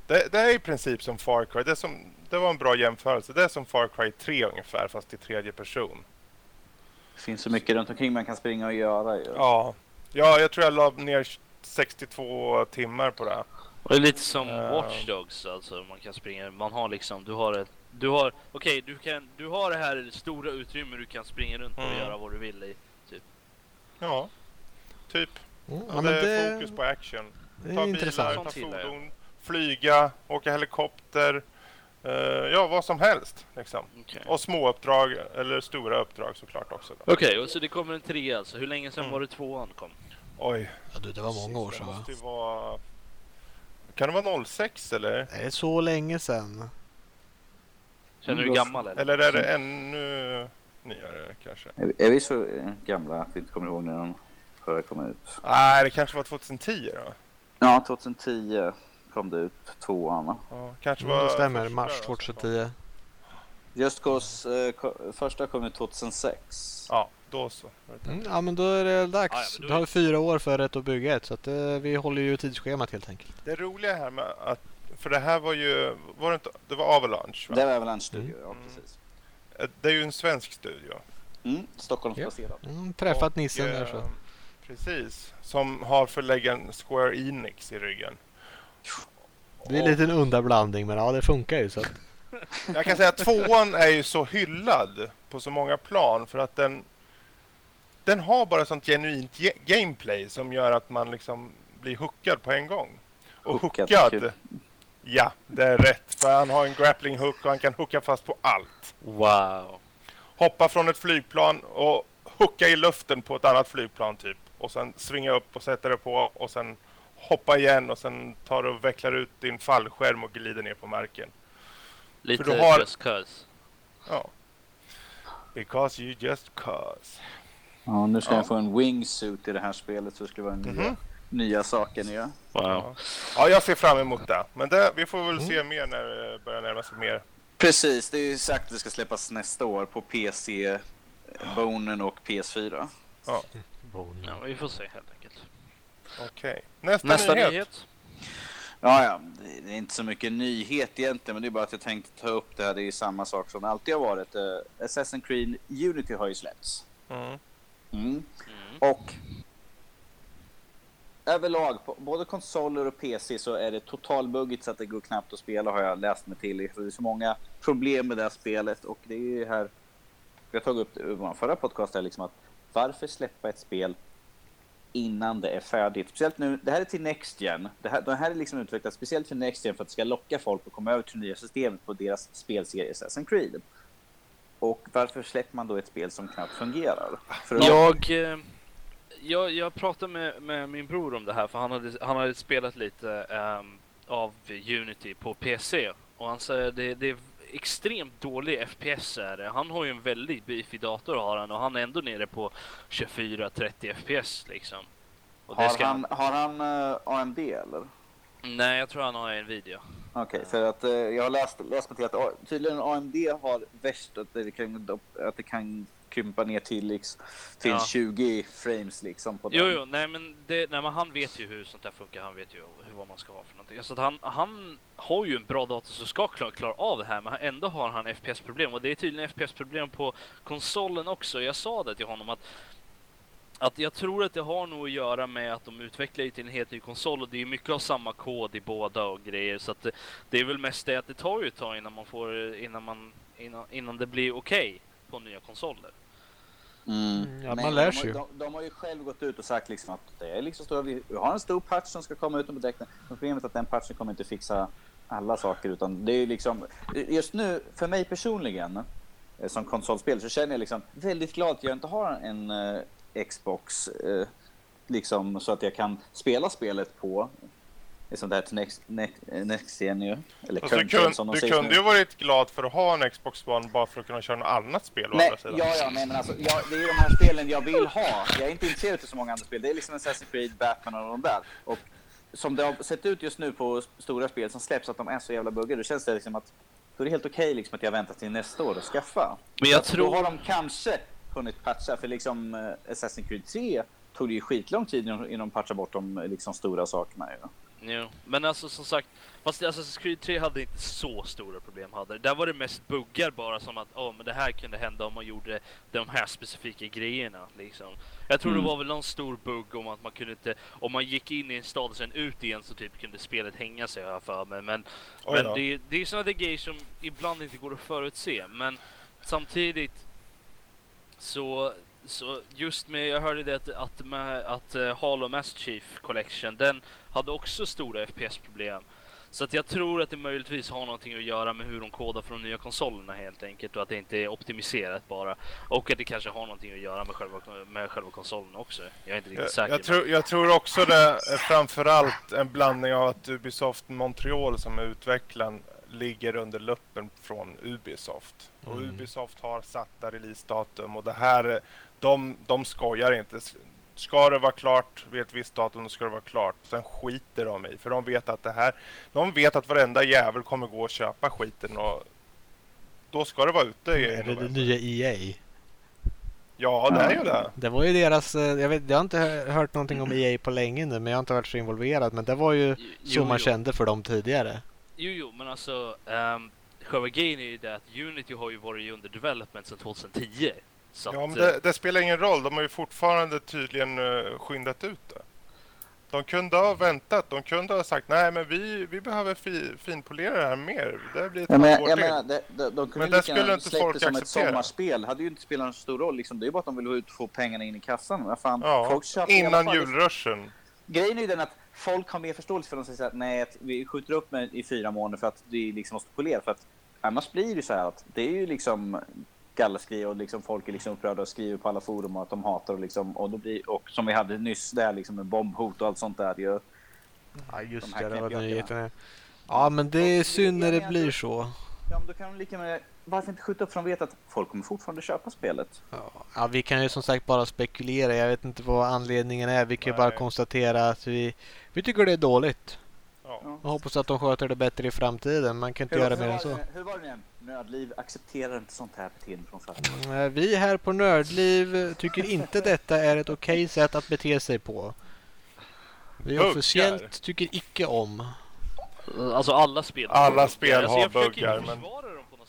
Det, det är i princip som Far Cry. Det, som, det var en bra jämförelse. Det är som Far Cry 3 ungefär fast i tredje person. Det finns så mycket runt omkring man kan springa och göra. Ju. Ja, ja jag tror jag la ner 62 timmar på det. Och det är lite som Eh. Watch Dogs, alltså man kan springa, man har liksom, du har ett, du har, okej du kan, du har det här stora utrymme du kan springa runt på och Mm. göra vad du vill i. Ja, typ. Mm, Ja, men det är det, fokus på action. det Ta är bilar, intressant. ta gillar jag. fordon, flyga, åka helikopter. eh, ja, vad som helst liksom. Okej, Och små uppdrag eller stora uppdrag såklart också. Okej, och så det kommer en trea alltså, hur länge sedan Mm. var det tvåan kom? Oj, Ja, du, det var många år det sedan va? måste ju vara... Kan det vara 06 eller? Är det så länge sedan? Känner du Mm, gammal eller? Eller är det ännu nyare kanske? Är, vi- är vi så gamla att vi inte kommer ihåg när de förra kom ut? Nej, det kanske var 2010 då. Ja, 2010 kom det ut tvåan. Ja, kanske Mm, var det stämmer, första mars då, som kom. 2010. Just Cause eh, ko- första kom ut 2006. Ja, då så. Mm, ja men då är det dags. Ja, ja, men då Du är- har vi fyra år för ett att bygga ett så att, eh, vi håller ju tidsschemat helt enkelt. Det roliga här med att... För det här var ju... Var det, inte, det var Avalanche va? Det var Avalanche Studio, ja Mm. precis. Eh, Det är ju en svensk studio. Mm, Stockholmsbaserad. Mm, träffat Och, nissen där eh, så. Precis. Som har förläggaren Square Enix i ryggen. Det är en liten underblandning men ja det funkar ju så att. Jag kan säga att tvåan är ju så hyllad på så många plan för att den den har bara sånt genuint ge- gameplay som gör att man liksom blir hookad på en gång. Och Hookad hookad, ja det är rätt. För han har en grappling hook och han kan hooka fast på allt. Wow. Hoppa från ett flygplan och hooka i luften på ett annat flygplan typ. Och sen svinga upp och sätta det på och sen hoppa igen och sen tar du och vecklar ut din fallskärm och glider ner på marken. Lite du har- just cause. Ja. Because you just cause. Ja, nu ska Ja. jag få en wingsuit i det här spelet så det skulle vara nya, Mhm. nya saker nya. Wow. Ja. ja, jag ser fram emot det. Men det, vi får väl Mm. se mer när det börjar närma sig mer. Precis, det är ju sagt att det ska släppas nästa år på PC, Bonen och PS4. Ja, Ja, vi får se helt okej. Nästa, Nästa nyhet. nyhet. Ja, ja, det- är inte så mycket nyhet egentligen, men det är bara att jag tänkte ta upp det här. Det är samma sak som det alltid har varit. Eh, Assassin's Creed Unity har ju släppts. Mm. Mm. Mm. Och överlag, på både konsoler och PC så är det totalbuggigt så att det går knappt att spela har jag läst mig till. För det är så många problem med det här spelet och det är ju här... Jag tog upp det i vår förra podcast här liksom att varför släppa ett spel innan det är färdigt? Speciellt nu, det här är till Next Gen. Det här, det här är liksom utvecklat speciellt för Next Gen för att det ska locka folk att komma över till det nya systemet på deras spelserie Assassin's Creed. Och varför släpper man då ett spel som knappt fungerar? För att- Jag, eh, jag, jag pratade med, med min bror om det här för han hade, han hade spelat lite um, av Unity på PC och han säger det, det är extremt dålig FPS är det. Han har ju en väldigt beefy dator har han och han är ändå nere på 24-30 FPS liksom. Och Har han, har han eh, AMD eller? Nej, jag tror han har en video. Okej, för att eh, jag har läst, läst mig till att A- tydligen AMD har värst att det kan, att det kan krympa ner till, liksom, till Ja. 20 frames liksom. På Jo, den. jo, nej men, det, nej men han vet ju hur sånt där funkar. Han vet ju hur, vad man ska ha för någonting. Så han, han har ju en bra dator som ska klara, klara av det här, men ändå har han FPS-problem. Och det är tydligen FPS-problem på konsolen också. Jag sa det till honom att att jag tror att det har nog att göra med att de utvecklar till en helt ny konsol och det är mycket av samma kod i båda och grejer så att det, det är väl mest det att det tar ju ett tag innan man får innan man innan, innan det blir okej på nya konsoler. Mm. Ja, Men man lär de, sig har- ju. de, de har ju själv gått ut och sagt liksom att det är liksom stora, vi har en stor patch som ska komma ut på. Men Problemet är att den patchen kommer inte fixa alla saker utan det är liksom just nu för mig personligen eh, som konsolspel så känner jag liksom väldigt glad att jag inte har en eh, Xbox eh, liksom så att jag kan spela spelet på ett sånt där till Next, next, next gen ju. Eller Alltså, du current gen kun, som de du säger kunde nu. ju varit glad för att ha en Xbox One bara för att kunna köra något annat spel Nej, andra sidan. ja, ja, nej, men alltså, ja, det är ju de här spelen jag vill ha. Jag är inte intresserad av så många andra spel. Det är liksom Assassin's Creed, Batman och de där. Och som det har sett ut just nu på stora spel som släpps, att de är så jävla buggade, då känns det liksom att då är det helt okej liksom att jag väntar till nästa år och skaffa. Men jag För tror- Då har de kanske hunnit patcha, för liksom eh, Assassin's Creed 3 tog det ju skitlång tid innan de patchade bort de liksom stora sakerna ju. Jo, men alltså som sagt, fast Assassin's Creed 3 hade inte så stora problem hade det. Där var det mest buggar bara som att, åh men det här kunde hända om man gjorde de här specifika grejerna liksom. Jag tror Mm. det var väl någon stor bugg om att man kunde inte, om man gick in i en stad och sen ut igen så typ kunde spelet hänga sig jag för mig. Men, Oj men då. det, det är sådana där grejer som ibland inte går att förutse. Men samtidigt så, så just med, jag hörde det att, att, med, att uh, Halo Master Chief Collection, den hade också stora FPS-problem. Så att jag tror att det möjligtvis har någonting att göra med hur de kodar för de nya konsolerna helt enkelt och att det inte är optimiserat bara. Och att det kanske har någonting att göra med själva, med själva konsolen också. Jag är inte riktigt Jag, säker. jag, tror, jag tror också det är framförallt en blandning av att Ubisoft Montreal som är utvecklaren ligger under luppen från Ubisoft. Och Mm. Ubisoft har satta releasedatum och det här, är- de, de skojar inte. Ska det vara klart vid ett visst datum, då ska det vara klart. Sen skiter de i, för de vet att det här, de vet att varenda jävel kommer gå och köpa skiten och då ska det vara ute i Är det det nya EA? Ja, det är ju det. Det var ju deras, eh, jag, vet, jag har inte hö- hört någonting om EA på länge nu men jag har inte varit så involverad men det var ju Jo, så man jo. kände för dem tidigare. Jo, jo, men alltså um, själva grejen är ju det att Unity har ju varit under development sedan 2010. Så Ja, att, men det, det spelar ingen roll. De har ju fortfarande tydligen uh, skyndat ut det. De kunde ha väntat. De kunde ha sagt nej, men vi, vi behöver fi, finpolera det här mer. Det blir ett Ja, men, jag till. menar, de, de, de kunde Men det skulle inte folk det som ett acceptera. sommarspel. hade ju inte spelat någon stor roll. Liksom. Det är ju bara att de vill ut få pengarna in i kassan. Vad fan, ja, innan julruschen. Grejen är ju den att folk har mer förståelse för de säger här, nej, att vi skjuter upp med i fyra månader för att vi liksom måste polera. För att annars blir det så här att det är ju liksom gallerskri och liksom folk är liksom upprörda och skriver på alla forum och att de hatar och liksom och då blir och som vi hade nyss där liksom med bombhot och allt sånt där ju. Ja just De det, det var. Ja men det är synd när det blir så. Ja, men då kan de lika med varför inte skjuta upp för de vet att folk kommer fortfarande köpa spelet. Ja, vi kan ju som sagt bara spekulera. Jag vet inte vad anledningen är. Vi kan ju bara konstatera att vi, vi tycker det är dåligt. Ja. Jag hoppas att de sköter det bättre i framtiden. Man kan inte göra mer än så. det, hur var det nu? Nödliv accepterar inte sånt här beteende från företag. Eh, Vi här på Nördliv tycker inte detta är ett okej sätt att bete sig på. Vi Buggar. officiellt tycker icke om. Alltså alla spel Alla spel alltså, har jag försöker buggar, men-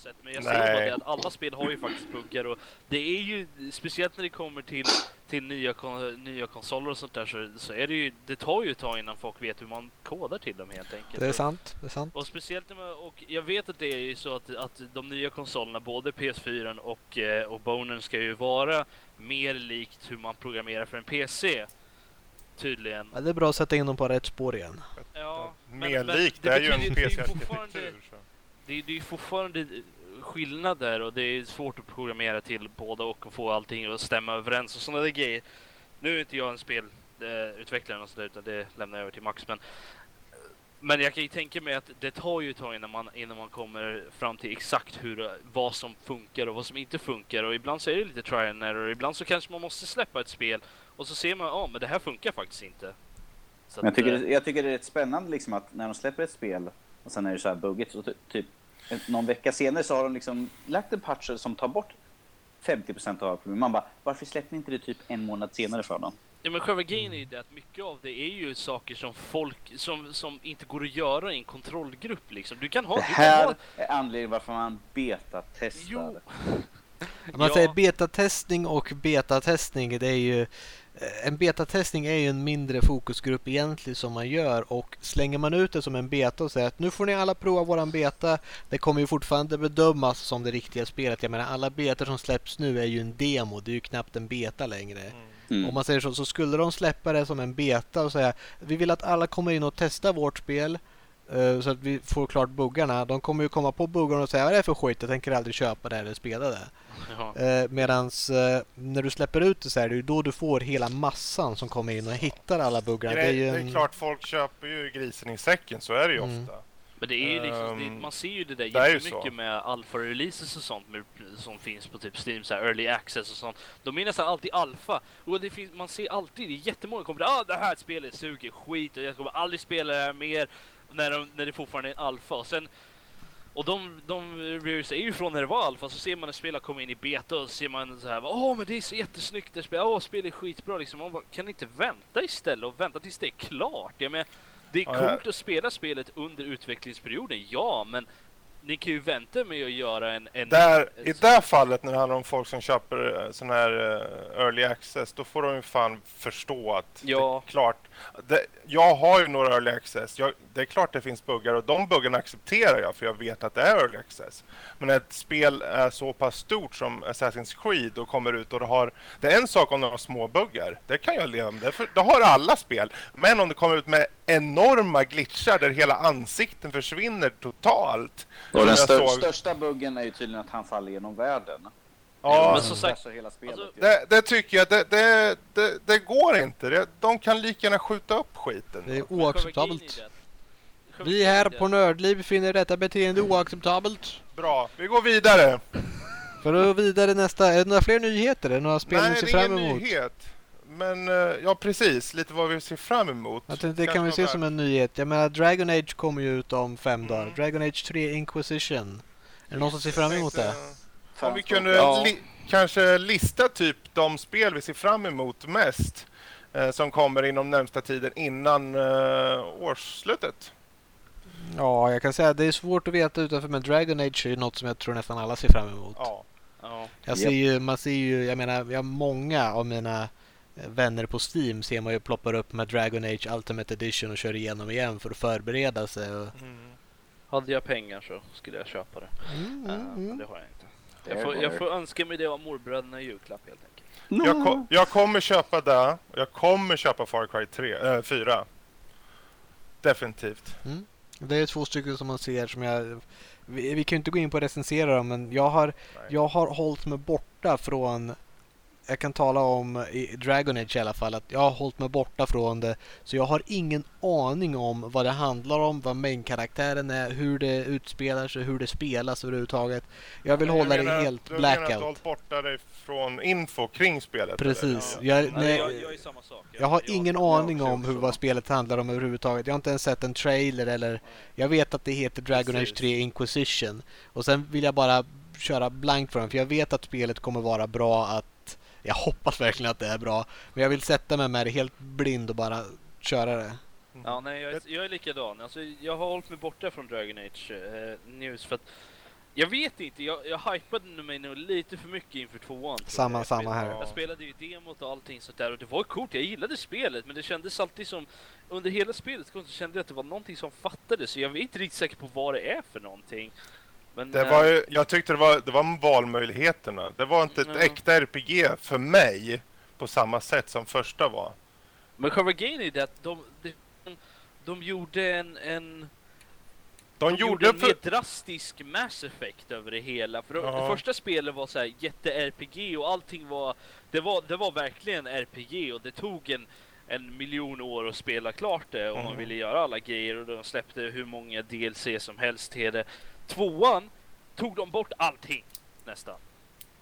sätt, men jag Nej. säger bara det att alla spel har ju faktiskt buggar och det är ju speciellt när det kommer till, till nya, kon, nya konsoler och sånt där så, så är det ju, det tar ju ett tag innan folk vet hur man kodar till dem helt enkelt. Det är sant. Det är sant. Och speciellt när man, och jag vet att det är ju så att, att de nya konsolerna, både PS4 och, eh, och Bonen ska ju vara mer likt hur man programmerar för en PC. Tydligen. Ja, det är bra att sätta in dem på rätt spår igen. Ja, men- Mer men likt, det är ju en betyder- det är ju fortfarande- PC-arkitektur. Det det är ju fortfarande skillnad där och det är svårt att programmera till båda och att få allting att stämma överens och sådana där grejer. Nu är inte jag en spelutvecklare och sådär utan det lämnar jag över till Max men men jag kan ju tänka mig att det tar ju ett tag innan man, innan man kommer fram till exakt hur, vad som funkar och vad som inte funkar och ibland så är det lite try and error ibland så kanske man måste släppa ett spel och så ser man, ja men det här funkar faktiskt inte. Men jag att, tycker, eh, det, jag tycker det är rätt spännande liksom att när de släpper ett spel och sen är det så här buggigt så ty- typ någon vecka senare så har de liksom lagt en patch som tar bort 50% av alla problem. Man bara, varför släpper ni inte det typ en månad senare för dem? Ja men själva grejen är ju det att mycket av det är ju saker som folk, som, som inte går att göra i en kontrollgrupp liksom. Du kan ha... Det du kan här ha är anledningen varför man betatestar. jo, Man Ja. säger betatestning och betatestning. Det är ju, eh, en betatestning är ju en mindre fokusgrupp egentligen som man gör och slänger man ut det som en beta och säger att nu får ni alla prova våran beta. Det kommer ju fortfarande bedömas som det riktiga spelet. Jag menar alla betor som släpps nu är ju en demo. Det är ju knappt en beta längre. Mm. Om man säger så, så skulle de släppa det som en beta och säga vi vill att alla kommer in och testar vårt spel eh, så att vi får klart buggarna. De kommer ju komma på buggarna och säga vad är det för skit, jag tänker aldrig köpa det eller spela det. ja. Eh, medans eh, när du släpper ut det så här, det är ju då du får hela massan som kommer in och hittar alla buggarna. Det är en- klart folk köper ju grisen i säcken, så är det ju Mm. ofta. Men det är ju liksom, det, Ehm, man ser ju det där det är jättemycket med alfa-releases och sånt med, som finns på typ Steam, så här early access och sånt. De är nästan alltid alfa. Och det finns, man ser alltid, det är jättemånga kommer ah det här spelet suger skit och jag kommer aldrig spela det här mer när, de, när det fortfarande är en alfa. Och sen, Och de, de reviews är ju från när det var alfa, så ser man ett spel komma in i beta och så ser man så här Åh men det är så jättesnyggt det spelet, åh spelet är skitbra liksom. Man bara, kan ni inte vänta istället och vänta tills det är klart? Jag menar, det är Ja, coolt att spela spelet under utvecklingsperioden, ja men ni kan ju vänta med att göra en... en Där, I det här fallet när det handlar om folk som köper eh, sån här eh, early access, då får de ju fan förstå att Ja. det är klart. Det, jag har ju några early access. Jag, det är klart det finns buggar och de buggarna accepterar jag för jag vet att det är early access. Men ett spel är så pass stort som Assassin's Creed och kommer ut och det har... Det är en sak om det har små buggar. Det kan jag leva med. Det, för, det har alla spel. Men om det kommer ut med enorma glitchar där hela ansikten försvinner totalt. Och den stör, såg- största buggen är ju tydligen att han faller genom världen. Ja, men som sagt, Kraschar hela spelet. alltså. Det, det tycker jag, det, det, det, det går inte. Det, de kan lika gärna skjuta upp skiten. Det är oacceptabelt. det- Vi här det- på Nördliv finner detta beteende oacceptabelt. Bra, vi går vidare. För att gå vidare nästa, är det några fler nyheter? Är det några spel Nej, ni det ser är fram ingen emot? nyhet. Men eh, ja, precis. Lite vad vi ser fram emot. Det Kanske kan vi se som en nyhet. Jag menar Dragon Age kommer ju ut om fem Mm. dagar. Dragon Age 3 Inquisition. Är det någon som ser fram emot det? Om vi kunde Ja. li- kanske lista typ de spel vi ser fram emot mest. Eh, som kommer inom närmsta tiden innan eh, årsslutet. Ja, jag kan säga att det är svårt att veta utanför men Dragon Age är ju något som jag tror nästan alla ser fram emot. Ja. Ja. Jag ser ju, man ser ju, jag menar, jag har många av mina vänner på Steam ser man ju ploppar upp med Dragon Age Ultimate Edition och kör igenom igen för att förbereda sig. Och... Mm. Hade jag pengar så skulle jag köpa det. Mm, mm, Men mm. det har jag inte. Jag får, jag får önska mig det av morbröderna i julklapp helt enkelt. Jag, ko- jag kommer köpa det. Jag kommer köpa Far Cry 3, äh, 4. Definitivt. Det är två stycken som man ser som jag... Vi, vi kan ju inte gå in på att recensera dem men jag har, Nej. jag har hållit mig borta från... Jag kan tala om i Dragon Age i alla fall att jag har hållit mig borta från det. Så jag har ingen aning om vad det handlar om, vad main-karaktären är, hur det utspelar sig, hur det spelas överhuvudtaget. Jag vill Men hålla menar det helt du menar att du har blackout. hållit borta dig från info kring spelet? Precis. eller? Jag, Nej, nej, jag, jag är samma sak. jag har ingen aning om hur vad spelet handlar om överhuvudtaget. Jag har inte ens sett en trailer eller jag vet att det heter Dragon Age Precis. 3 Inquisition. Och sen vill jag bara köra blankt för den för jag vet att spelet kommer vara bra att jag hoppas verkligen att det är bra. Men jag vill sätta mig med det helt blind och bara köra det. Ja, nej, jag är, jag är likadan. Alltså, jag har hållit mig borta från Dragon Age eh, News för att jag vet inte, jag, jag hypade mig nog lite för mycket inför tvåan. Samma- jag samma spelade- här. Jag spelade ju demot och allting sånt där och det var coolt, jag gillade spelet men det kändes alltid som under hela spelet så kände jag att det var någonting som fattades så jag är inte riktigt säker på vad det är för någonting. Men, Det eh, var ju, jag tyckte det var, det var valmöjligheterna. Det var inte ett Mm. äkta RPG för mig på samma sätt som första var. Men själva grejen är det att de, de, de gjorde en, en De, De gjorde en för... mer drastisk Mass Effect över det hela. För Ja. det första spelet var så här jätte-RPG och allting var det, var... det var verkligen RPG och det tog en, en miljon år att spela klart det om man Mm. ville göra alla grejer och de släppte hur många DLC som helst till det. Tvåan tog de bort allting nästan.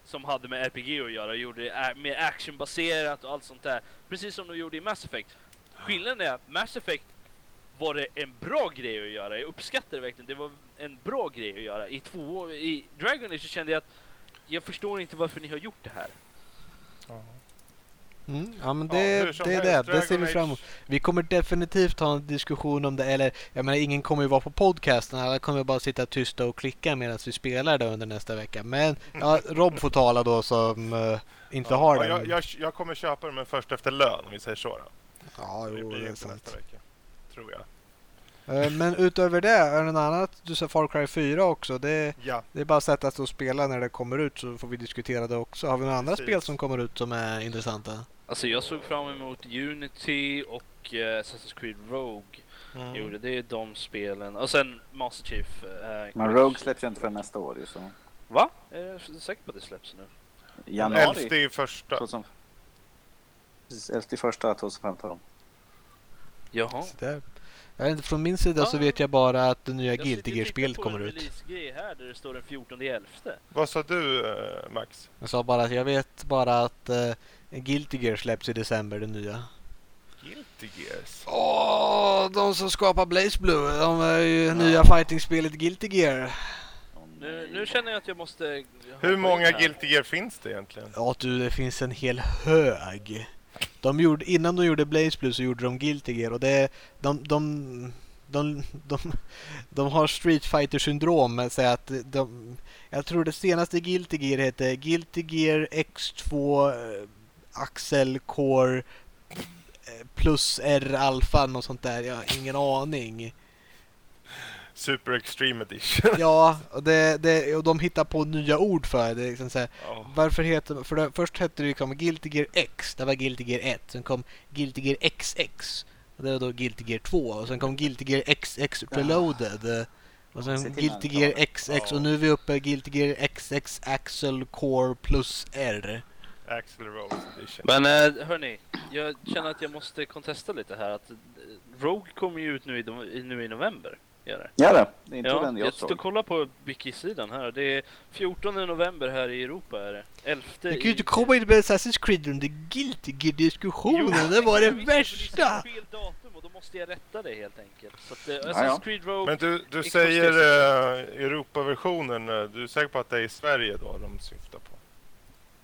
Som hade med RPG att göra, gjorde det mer actionbaserat och allt sånt där. Precis som de gjorde i Mass Effect. Skillnaden är att Mass Effect var det en bra grej att göra. Jag uppskattar det verkligen. Det var en bra grej att göra. I, två, i Dragon Age så kände jag att jag förstår inte varför ni har gjort det här. Mm, ja men Ja, det, hur som det är det. Det ser vi fram emot. Vi kommer definitivt ha en diskussion om det. Eller jag menar ingen kommer ju vara på podcasten. Alla kommer bara sitta tysta och klicka medan vi spelar det under nästa vecka. Men ja, Rob får tala då som eh, inte Ja, har ja, den. jag, jag, jag kommer köpa den men först efter lön om vi säger så. Då. Ja, Det jo, blir det är sant. nästa vecka. Tror jag. Eh, Men utöver det, är det något annat? Du sa Far Cry 4 också. Det, Ja. det är bara att sätta sig och spela när det kommer ut så får vi diskutera det också. Har vi några andra Precis. spel som kommer ut som är intressanta? Alltså jag såg fram emot Unity och uh, Assassin's Creed Rogue. Mm. Gjorde det är de spelen. Och sen Master Chief. eh, Men. Rogue släpps ju inte för nästa år ju så. Va? Är jag säker på att det släpps nu? Januari. Elfte i första. 2000... Precis, Elfte i första 2015. Jaha. Så där. Jag inte, från min sida så Ah. vet jag bara att det nya Jag sitter Guilty Gear-spelet kommer ut. releasegrej här där det står den 14 elfte. Vad sa du eh, Max? Jag sa bara att jag vet bara att uh, Guilty Gear släpps i december, det nya. Guilty Gears. Åh, de som skapar Blaze Blue, de är ju Ja. nya fighting-spelet Guilty Gear. Nu, nu känner jag att jag måste... Hur många. Guilty Gear finns det egentligen? Ja du, det finns en hel hög. De gjorde, innan de gjorde Blaze Blue så gjorde de Guilty Gear och det, de, de, de, de, de har Street Fighter syndrom med sig att de, jag tror det senaste Guilty Gear heter Guilty Gear X2 eh, Axel Core eh, plus R Alpha och sånt där. Jag har ingen aning. Super Extreme Edition. Ja, och, det, det, och de hittar på nya ord för det. Liksom så här, Ja. varför heter för det, Först hette det liksom Guilty Gear X, det var Guilty Gear 1. Sen kom Guilty Gear XX, och det var då Guilty Gear 2. Och sen kom Guilty Gear XX Reloaded. Och Se sen Guilty Gear. XX Ja. och nu är vi uppe Guilty Gear XX Axel Core plus R. Axel Rose Edition. Men eh, hörni, jag känner att jag måste kontesta lite här. Att eh, Rogue kommer ju ut nu i, nu i november. Gör det. Ja det, det är inte Ja, den jag jag såg. kollar på wiki-sidan här. Det är 14 november här i Europa är det. 11 Du kan ju inte komma in med Assassin's Creed under Guilty Gear-diskussionen. Det var det jag värsta! Fel datum och då måste jag rätta det helt enkelt. Så att, eh, Assassin's ja. Creed Rogue... Men du, du säger 360. uh, Europaversionen. Du är säker på att det är i Sverige då de syftar på?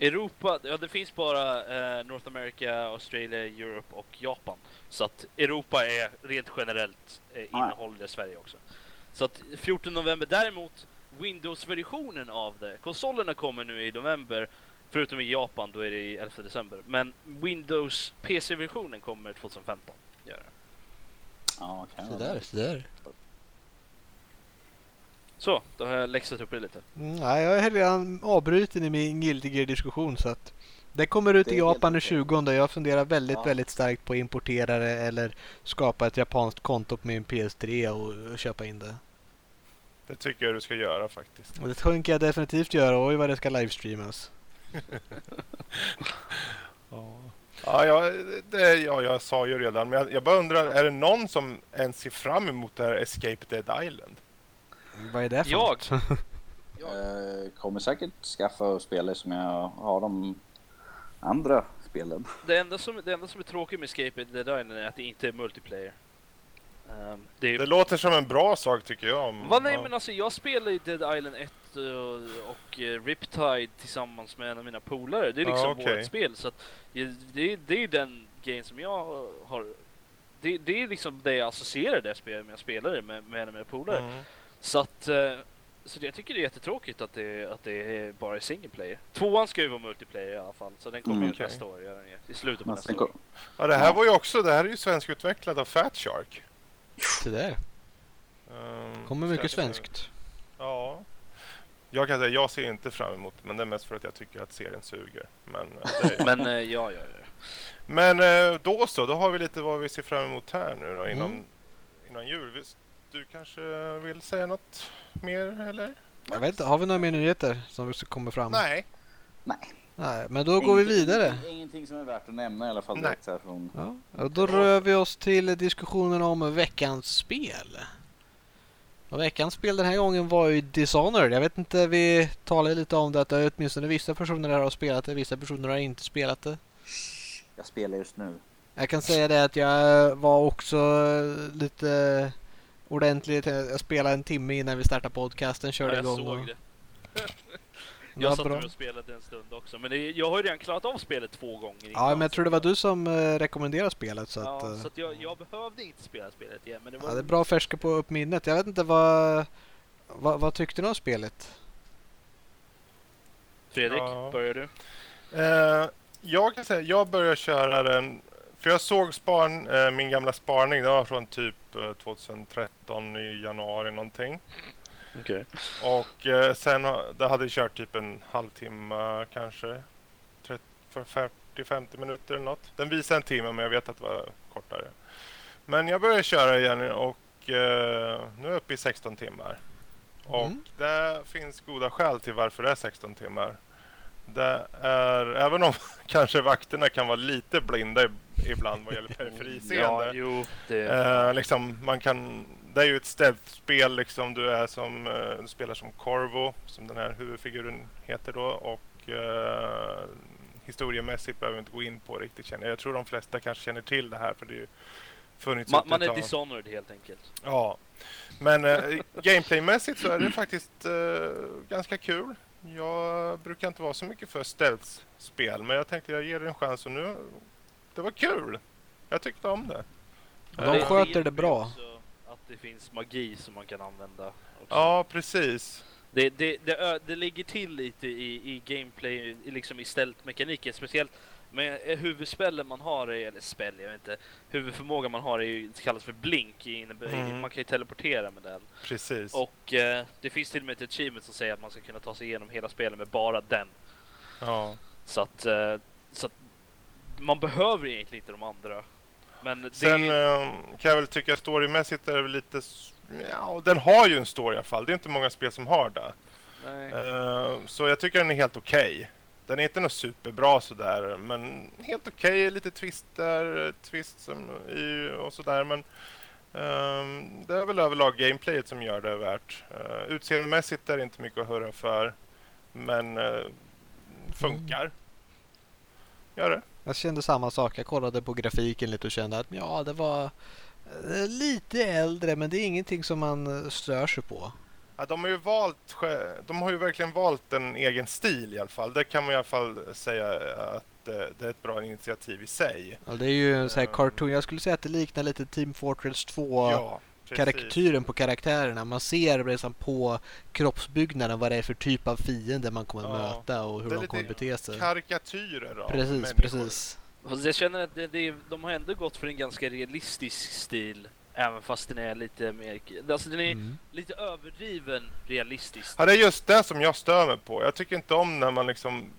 Europa, ja det finns bara eh, North America, Australia, Europe och Japan. Så att Europa är rent generellt eh, innehåller det Sverige också. Så att 14 november, däremot Windows-versionen av det. Konsolerna kommer nu i november, förutom i Japan, då är det i 11 december. Men Windows PC-versionen kommer 2015. Gör det. Ja, kan Så där, det. så där. Så, då har jag läxat upp det lite. Mm, nej, jag är redan avbruten i min Guilty Gear-diskussion så att det kommer ut Det i Japan den okej. 20 Jag funderar väldigt, Ja. väldigt starkt på att importera det eller skapa ett japanskt konto på min PS3 och, och köpa in det. Det tycker jag du ska göra faktiskt. Och det tänker jag definitivt göra. Oj vad det ska livestreamas. Ja, ja, det, ja, jag sa ju redan, men jag, jag bara undrar, är det någon som ens ser fram emot det här Escape Dead Island? Vad är det för Jag? något? Eh, kommer säkert skaffa och spela som jag har de andra spelen. Det enda som, det enda som är tråkigt med Escape Dead Island är att det inte är multiplayer. Ehm, det är Det låter som en bra sak tycker jag. om- Va, nej ja. men alltså jag spelar ju Dead Island 1 och, och eh, Riptide tillsammans med en av mina polare. Det är liksom okej. vårt spel. Så att, eh, det, det är ju den game som jag har... Det, det är liksom det jag associerar det spelet med jag spelar det med, med en av mina polare. Mm. Så att... eh, Så jag tycker det är jättetråkigt att det, att det är bara är single player. Tvåan ska ju vara multiplayer i alla fall, så den kommer Mm, ju okej. nästa år. gör. I slutet på nästa år. Ja, det här var ju också, det här är ju svenskutvecklat av Fat Shark. Så där. Um, Kommer mycket svenskt. Ja. Jag kan säga, jag ser inte fram emot det, men det är mest för att jag tycker att serien suger. Men, eh, det är, Men eh, ja, ja, ja. men då så, då har vi lite vad vi ser fram emot här nu då innan, Mm. innan jul. Du kanske vill säga något mer eller? Jag vet inte, har vi några mer nyheter som kommer fram? Nej. nej. Nej, men då går vi vidare. Ingenting, ingenting som är värt att nämna i alla fall Nej. direkt här från... Ja, då rör vi oss till diskussionen om veckans spel. Och veckans spel den här gången var ju Dishonored. Jag vet inte, vi talade lite om det att det är åtminstone vissa personer här har spelat det, vissa personer har inte spelat det. Jag spelar just nu. Jag kan säga det att jag var också lite ordentligt, jag spelade en timme innan vi startade podcasten, körde ja jag igång. såg och- det. Jag satt bra. och spelade en stund också, men det, jag har ju redan klarat av spelet två gånger Ja, men jag tror det var du som eh, rekommenderade spelet så ja, att... eh, så att jag, jag behövde inte spela spelet igen, men det var... Ja, det är bra färska på upp minnet. Jag vet inte vad... Vad, vad tyckte du om spelet? Fredrik, Ja. börjar du? Eh, jag kan säga, jag började köra den, för jag såg span, eh, min gamla spaning, det var från typ eh, 2013 i januari någonting. Okej. Och eh, sen det hade jag kört typ en halvtimme kanske. 30 för 40-50 minuter eller något. Den visade en timme men jag vet att det var kortare. Men jag började köra igen och eh, nu är jag uppe i 16 timmar. Och Mm. det finns goda skäl till varför det är 16 timmar. Det är, även om kanske vakterna kan vara lite blinda ibland vad gäller periferiseende. Ja, jo, det... Eh, liksom, man kan, det är ju ett stealth-spel. Liksom, du, är som, eh, du spelar som Corvo, som den här huvudfiguren heter då. Och eh, historiemässigt behöver vi inte gå in på riktigt. Känner jag. jag tror de flesta kanske känner till det här. För det är ju funnits Man, man är tag. Dishonored helt enkelt. Ja, men eh, gameplaymässigt så är det faktiskt eh, ganska kul. Jag brukar inte vara så mycket för stealth-spel, men jag tänkte jag ger det en chans och nu... Det var kul! Jag tyckte om det. Ja, de sköter det bra. Att det finns magi som man kan använda. Också. Ja, precis. Det, det, det, det ligger till lite i, i gameplay, i, liksom i stealth-mekaniken. Speciellt med eh, huvudspellen man har, är- eller spel, jag vet inte. Huvudförmågan man har är ju, kallas för blink. Mm. Man kan ju teleportera med den. Precis. Och eh, det finns till och med ett achievement som säger att man ska kunna ta sig igenom hela spelet med bara den. Ja. Så att, eh, så att man behöver egentligen inte de andra. Men det, Sen eh, kan jag väl tycka storymässigt är det väl lite... Ja, den har ju en story i alla fall. Det är inte många spel som har det. Eh, så jag tycker den är helt okej. Den är inte något superbra sådär, men helt okej. Lite twister, twist som i, och sådär. Men ehm, det är väl överlag gameplayet som gör det värt. Uh, utseendemässigt är det inte mycket att höra för, men uh, funkar. Gör det. Jag kände samma sak. Jag kollade på grafiken lite och kände att ja, det var eh, lite äldre men det är ingenting som man stör sig på. Ja, de har ju valt, de har ju verkligen valt en egen stil i alla fall. Det kan man i alla fall säga att eh, det är ett bra initiativ i sig. Ja, det är ju en sån här Ehm. cartoon. Jag skulle säga att det liknar lite Team Fortress 2 Ja, karaktären på karaktärerna. Man ser liksom på kroppsbyggnaden vad det är för typ av fiende man kommer Ja. möta och hur de kommer bete sig. karikatyrer av Precis, människor. precis. Fast jag känner att det, det, de har ändå gått för en ganska realistisk stil. Även fast den är lite mer... Alltså den är Mm. lite överdriven realistisk. Ja, det är just det som jag stör mig på. Jag tycker inte om när man liksom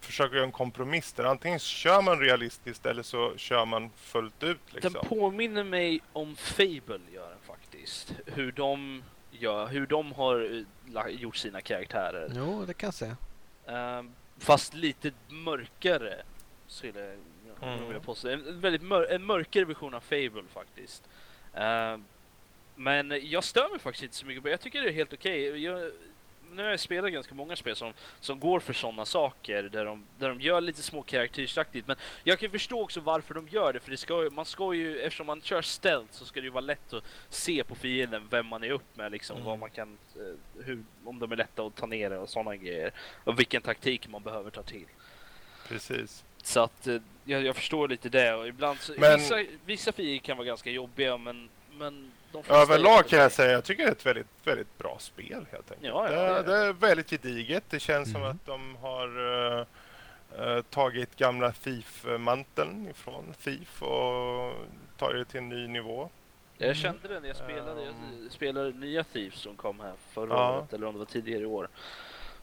försöker göra en kompromiss där. Antingen kör man realistiskt eller så kör man fullt ut liksom. Den påminner mig om Fable gör den faktiskt. Hur de, gör, hur de har eh, gjort sina karaktärer. Jo, det kan jag säga. Ehm, fast lite mörkare. Skulle jag Mm. vilja påstå. En, väldigt mör, en mörkare version av Fable faktiskt. Ehm, men jag stör mig faktiskt inte så mycket på det. Jag tycker det är helt okej. Jag, nu har jag spelat ganska många spel som, som går för sådana saker där de, där de gör lite små karaktärsaktigt. Men jag kan förstå också varför de gör det. För det ska, man ska ju, eftersom man kör stealth så ska det ju vara lätt att se på fienden vem man är upp med. Liksom, Mm. vad man kan, eh, hur, om de är lätta att ta ner och sådana grejer. Och vilken taktik man behöver ta till. Precis. Så att eh, jag, jag förstår lite det och ibland så, Men- vissa, vissa fiender kan vara ganska jobbiga men, men Överlag kan jag säga jag tycker det är ett väldigt, väldigt bra spel helt enkelt. Ja, ja, det, är det är väldigt gediget. Det känns som Mm. att de har eh, tagit gamla Thief-manteln ifrån Thief och tagit det till en ny nivå. Jag kände det när jag spelade, jag Um. spelade nya Thieves som kom här förra Ja. året eller om det var tidigare i år.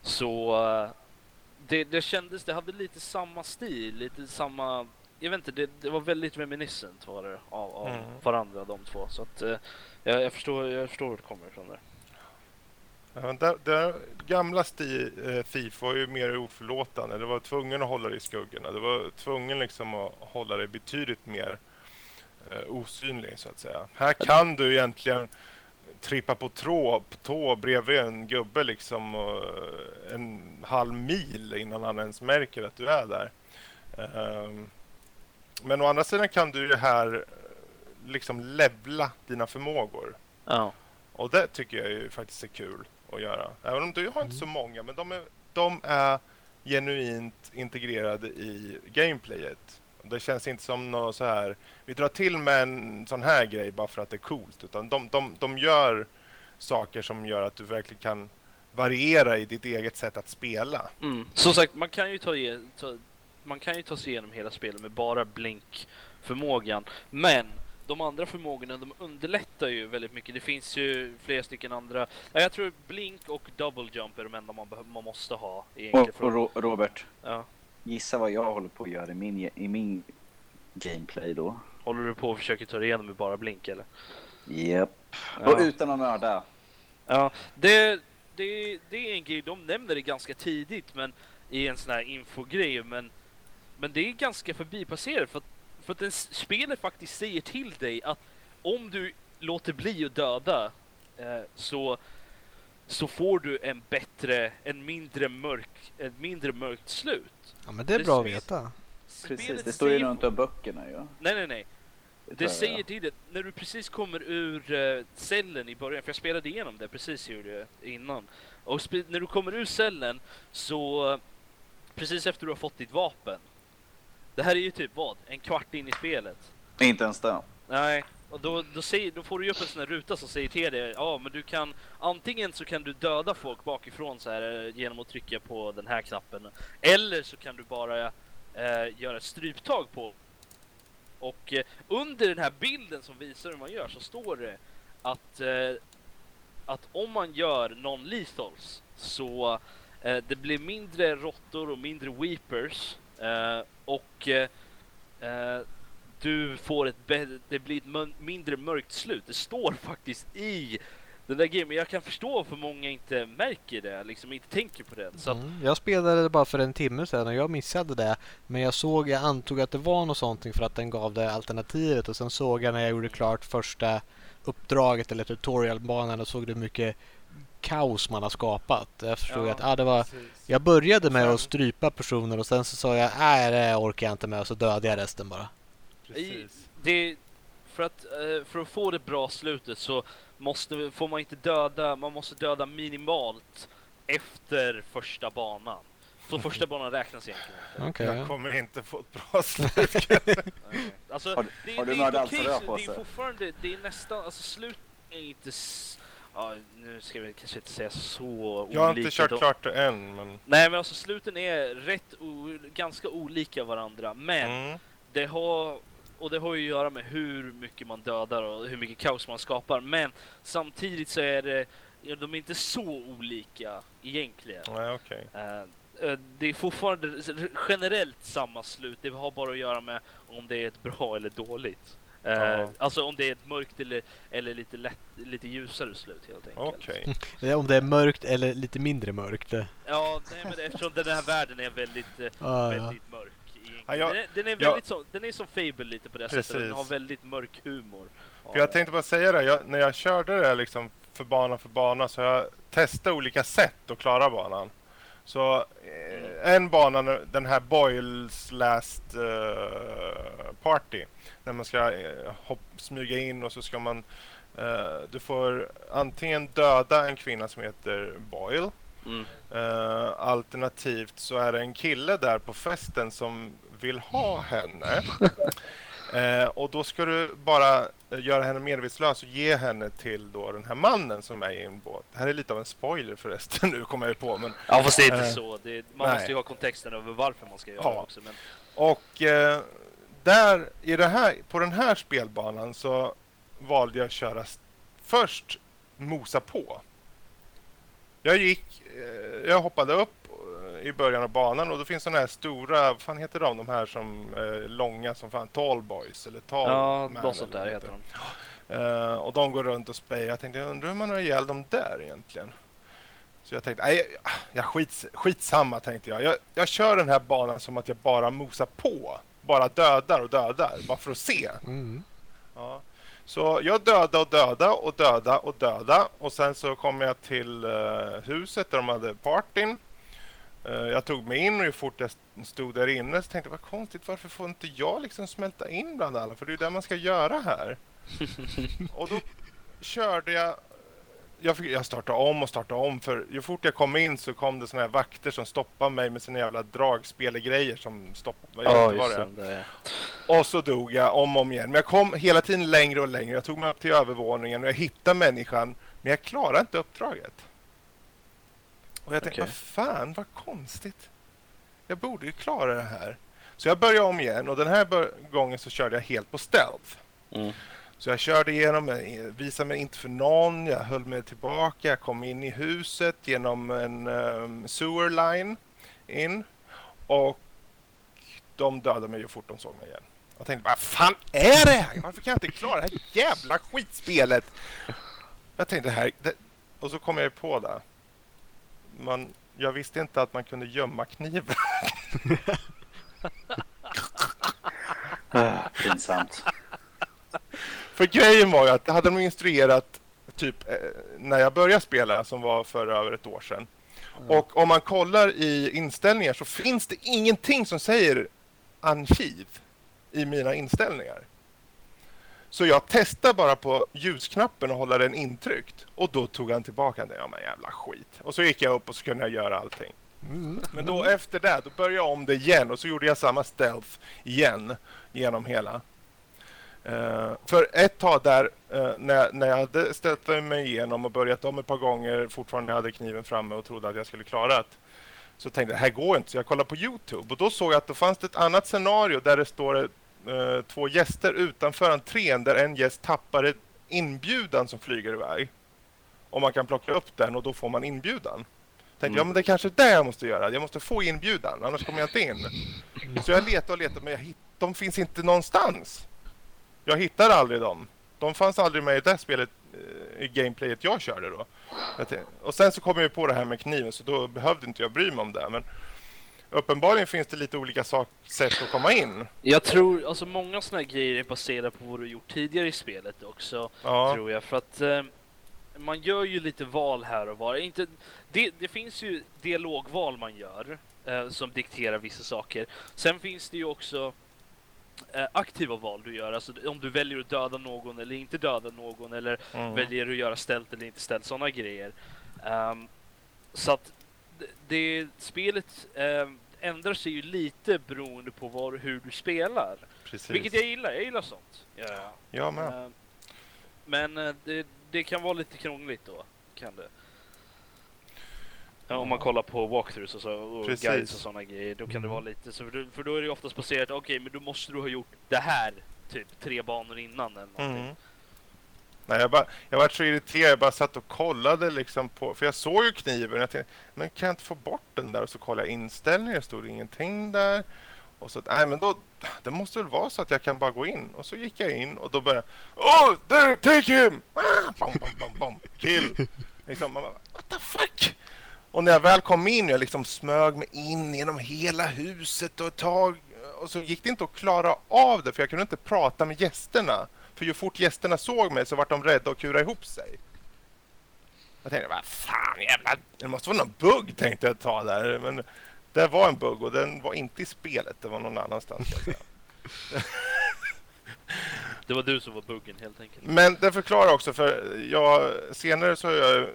Så det, det kändes, det hade lite samma stil, lite samma jag vet inte, det, det var väldigt reminiscent var det av, av Mm. varandra de två. Så att eh, jag, jag, förstår, jag förstår var det kommer ifrån där. Ja, det, det gamla sti, eh, Thief var ju mer oförlåtande. Det var tvungen att hålla dig i skuggorna. Det var tvungen liksom att hålla dig betydligt mer eh, osynlig så att säga. Här kan du egentligen trippa på, tå, på tå bredvid en gubbe liksom eh, en halv mil innan han ens märker att du är där. Ehm, men å andra sidan kan du ju här eh, liksom levla dina förmågor. Ja. Och det tycker jag ju faktiskt är kul att göra. Även om du har inte så många, men de är, de är genuint integrerade i gameplayet. Det känns inte som något så här, vi drar till med en sån här grej bara för att det är coolt. Utan de, de, de gör saker som gör att du verkligen kan variera i ditt eget sätt att spela. Mm. Som sagt, man kan ju ta, ta, man kan ju ta sig igenom hela spelet med bara blink-förmågan. Men de andra förmågorna, de underlättar ju väldigt mycket. Det finns ju flera stycken andra. Ja, jag tror blink och double jump är de enda man, man måste ha. Egentligen Och, och Robert, ja. Gissa vad jag håller på att göra i min, i min gameplay då? Håller du på och försöker ta dig igenom med bara blink eller? Japp. Ja. Och utan att nörda. Ja, det, det, det är en grej, de nämner det ganska tidigt men i en sån här infogrej men, men det är ganska förbipasserat för att, för att spelet faktiskt säger till dig att om du låter bli att döda eh, så, så får du en bättre, en mindre mörk, ett mindre mörkt slut. Ja, men det är bra att veta. Precis, det står ju säger- runt om böckerna ju. Nej, nej, nej. Det jag säger till det, när du precis kommer ur eh, cellen i början, för jag spelade igenom det precis jag innan. Och när du kommer ur cellen så, precis efter du har fått ditt vapen. Det här är ju typ vad? En kvart in i spelet. Inte ens det. Nej, och då, då, säger, då får du ju upp en sån här ruta som säger till dig, ja men du kan antingen så kan du döda folk bakifrån så här eh, genom att trycka på den här knappen. Eller så kan du bara eh, göra ett stryptag på. Och eh, under den här bilden som visar hur man gör så står det att, eh, att om man gör non-lethals så eh, det blir mindre råttor och mindre weepers eh, och eh, eh, du får ett det blir ett mindre mörkt slut. Det står faktiskt i den där grejen, men jag kan förstå för många inte märker det, liksom inte tänker på det. Så att, Mm. Jag spelade det bara för en timme sedan och jag missade det. Men jag såg, jag antog att det var något sånt för att den gav det alternativet och sen såg jag när jag gjorde klart första uppdraget eller tutorialbanan och såg hur mycket kaos man har skapat. Jag förstod Ja, att ah, det var... precis. Jag började med Sen- att strypa personer och sen så sa jag nej det orkar jag inte med och så dödade jag resten bara. Precis. det, för, att, eh, för att få det bra slutet så måste, får man inte döda, man måste döda minimalt efter första banan. Så första banan räknas egentligen inte. Okej. Jag kommer inte få ett bra slut. Alltså, Har du- det, har du det är mördat så rör på det är sig? fortfarande, det är nästan, alltså slutet är inte s- Ja, nu ska vi kanske inte säga så Jag har inte olika kört då. klart det än, men... Nej men alltså sluten är rätt o, ganska olika varandra men Mm. det har och det har ju att göra med hur mycket man dödar och hur mycket kaos man skapar men samtidigt så är det ja, de är inte så olika egentligen. Nej, okej. Eh, eh, det är fortfarande generellt samma slut. Det har bara att göra med om det är ett bra eller dåligt. Eh, Ja. Alltså om det är ett mörkt eller, eller lite, lätt, lite ljusare slut helt enkelt. Okej. Är Om det är mörkt eller lite mindre mörkt. Ja, nej, men eftersom den här världen är väldigt, Ah, ja. väldigt mörk. Ja, jag- den, är, den är jag- väldigt som, den är som Fable lite på det sättet. Den Precis. har väldigt mörk humor. För jag tänkte bara säga det, jag, när jag körde det liksom för bana för bana så jag testat olika sätt att klara banan. Så eh, en bana, den här Boyles Last eh, Party, när man ska eh, hopp, smyga in och så ska man eh, du får antingen döda en kvinna som heter Boyle Mm. Alternativt så är det en kille där på festen som vill ha henne. Eh, och då ska du bara eh, göra henne medvetslös och ge henne till då den här mannen som är i en båt. Det här är lite av en spoiler förresten, nu kommer jag ju på. Men, Ja fast det är inte Eh, så. Det, man nej. måste ju ha kontexten över varför man ska göra Ja. det också. Men, och eh, där, i det här, på den här spelbanan så valde jag att köra först mosa på. Jag gick, eh, jag hoppade upp i början av banan och då finns sådana här stora, vad fan heter de, de här som är långa som fan, tall boys eller tall ja, något sånt där heter de. Eh, och de går runt och spejar. Jag tänkte, jag undrar hur man har ihjäl dem där egentligen. Så jag tänkte, nej, jag, skits, skitsamma tänkte jag. jag. Jag kör den här banan som att jag bara mosar på. Bara dödar och dödar, bara för att se. Mm. Ja. Så jag döda och döda och döda och döda och sen så kom jag till eh, huset där de hade partyn. Eh, jag tog mig in och ju fort jag stod där inne så tänkte jag vad konstigt varför får inte jag liksom smälta in bland alla för det är ju det man ska göra här. och då körde jag jag, fick, jag startade om och startade om för ju fort jag kom in så kom det såna här vakter som stoppade mig med sina jävla dragspelgrejer som stoppade. Vad just det Och så dog jag om och om igen. Men jag kom hela tiden längre och längre. Jag tog mig upp till övervåningen och jag hittade människan. Men jag klarade inte uppdraget. Och jag tänkte, Okej. vad fan, vad konstigt. Jag borde ju klara det här. Så jag började om igen och den här gången så körde jag helt på stealth. Mm. Så jag körde igenom, eh, visade mig inte för någon, jag höll mig tillbaka, jag kom in i huset genom en um, sewer line in och de dödade mig ju fort de såg mig igen. Jag tänkte, vad fan är det här? Varför kan jag inte klara det här jävla skitspelet? Jag tänkte, här, det, och så kom jag på det. Man, jag visste inte att man kunde gömma kniven. Pinsamt. För grejen var ju att det hade de instruerat typ eh, när jag började spela som var för över ett år sedan. Och om man kollar i inställningar så finns det ingenting som säger arkiv i mina inställningar. Så jag testade bara på ljusknappen och hålla den intryckt. Och då tog han tillbaka den. Ja men jävla skit. Och så gick jag upp och så kunde jag göra allting. Men då efter det, då började jag om det igen och så gjorde jag samma stealth igen genom hela. Uh, för ett tag där, uh, när, när jag hade ställt mig igenom och börjat om ett par gånger, fortfarande hade kniven framme och trodde att jag skulle klara det. Så tänkte jag, det här går inte. Så jag kollade på Youtube och då såg jag att det fanns ett annat scenario där det står eh, två gäster utanför entrén där en gäst tappar inbjudan som flyger iväg. Och man kan plocka upp den och då får man inbjudan. Tänkte, ja men det är kanske det jag måste göra. Jag måste få inbjudan, annars kommer jag inte in. Så jag letade och letade, men jag hitt, de finns inte någonstans. Jag hittar aldrig dem. De fanns aldrig med i det spelet, eh, i gameplayet jag körde då. Jag och sen så kom jag på det här med kniven, så då behövde inte jag bry mig om det. Men uppenbarligen finns det lite olika sak, sätt att komma in. Jag tror, alltså många här grejer är baserade på vad du gjort tidigare i spelet också, Ja, tror jag. För att eh, man gör ju lite val här och var. Inte, det, det finns ju dialogval man gör eh, som dikterar vissa saker. Sen finns det ju också eh, aktiva val du gör, alltså om du väljer att döda någon eller inte döda någon eller mm. väljer att göra ställt eller inte ställt, sådana grejer. Ehm, så att det, det spelet ehm, ändrar sig ju lite beroende på var, hur du spelar. precis. Vilket jag gillar, jag gillar sånt. Ja. Jag med. Ehm, men eh, det, det kan vara lite krångligt då, kan det. Ja, om man kollar på walkthroughs och, så, och Precis. guides och sådana grejer, då kan det vara lite så, för då, är det ju oftast baserat, okej men då måste du ha gjort det här typ tre banor innan eller någonting. Mm. Nej, jag, bara, jag var så irriterad. Jag bara satt och kollade liksom på... För jag såg ju kniven. Jag tänkte, men kan jag inte få bort den där? Och så kollade jag inställningar. Det stod ingenting där. Och så, nej men då... Det måste väl vara så att jag kan bara gå in. Och så gick jag in och då började Oh, there, take him! Ah, bom, bom, bom, bom. Kill! Liksom, man bara, what the fuck? Och när jag väl kom in, jag liksom smög mig in genom hela huset och ett tag. Och så gick det inte att klara av det, för jag kunde inte prata med gästerna. För ju fort gästerna såg mig så vart de rädda och kura ihop sig. Jag tänkte, vad fan jävla... Det måste vara någon bugg tänkte jag ta där. Men det var en bugg och den var inte i spelet. Det var någon annanstans. Det var du som var buggen helt enkelt. Men det förklarar också för jag senare så jag,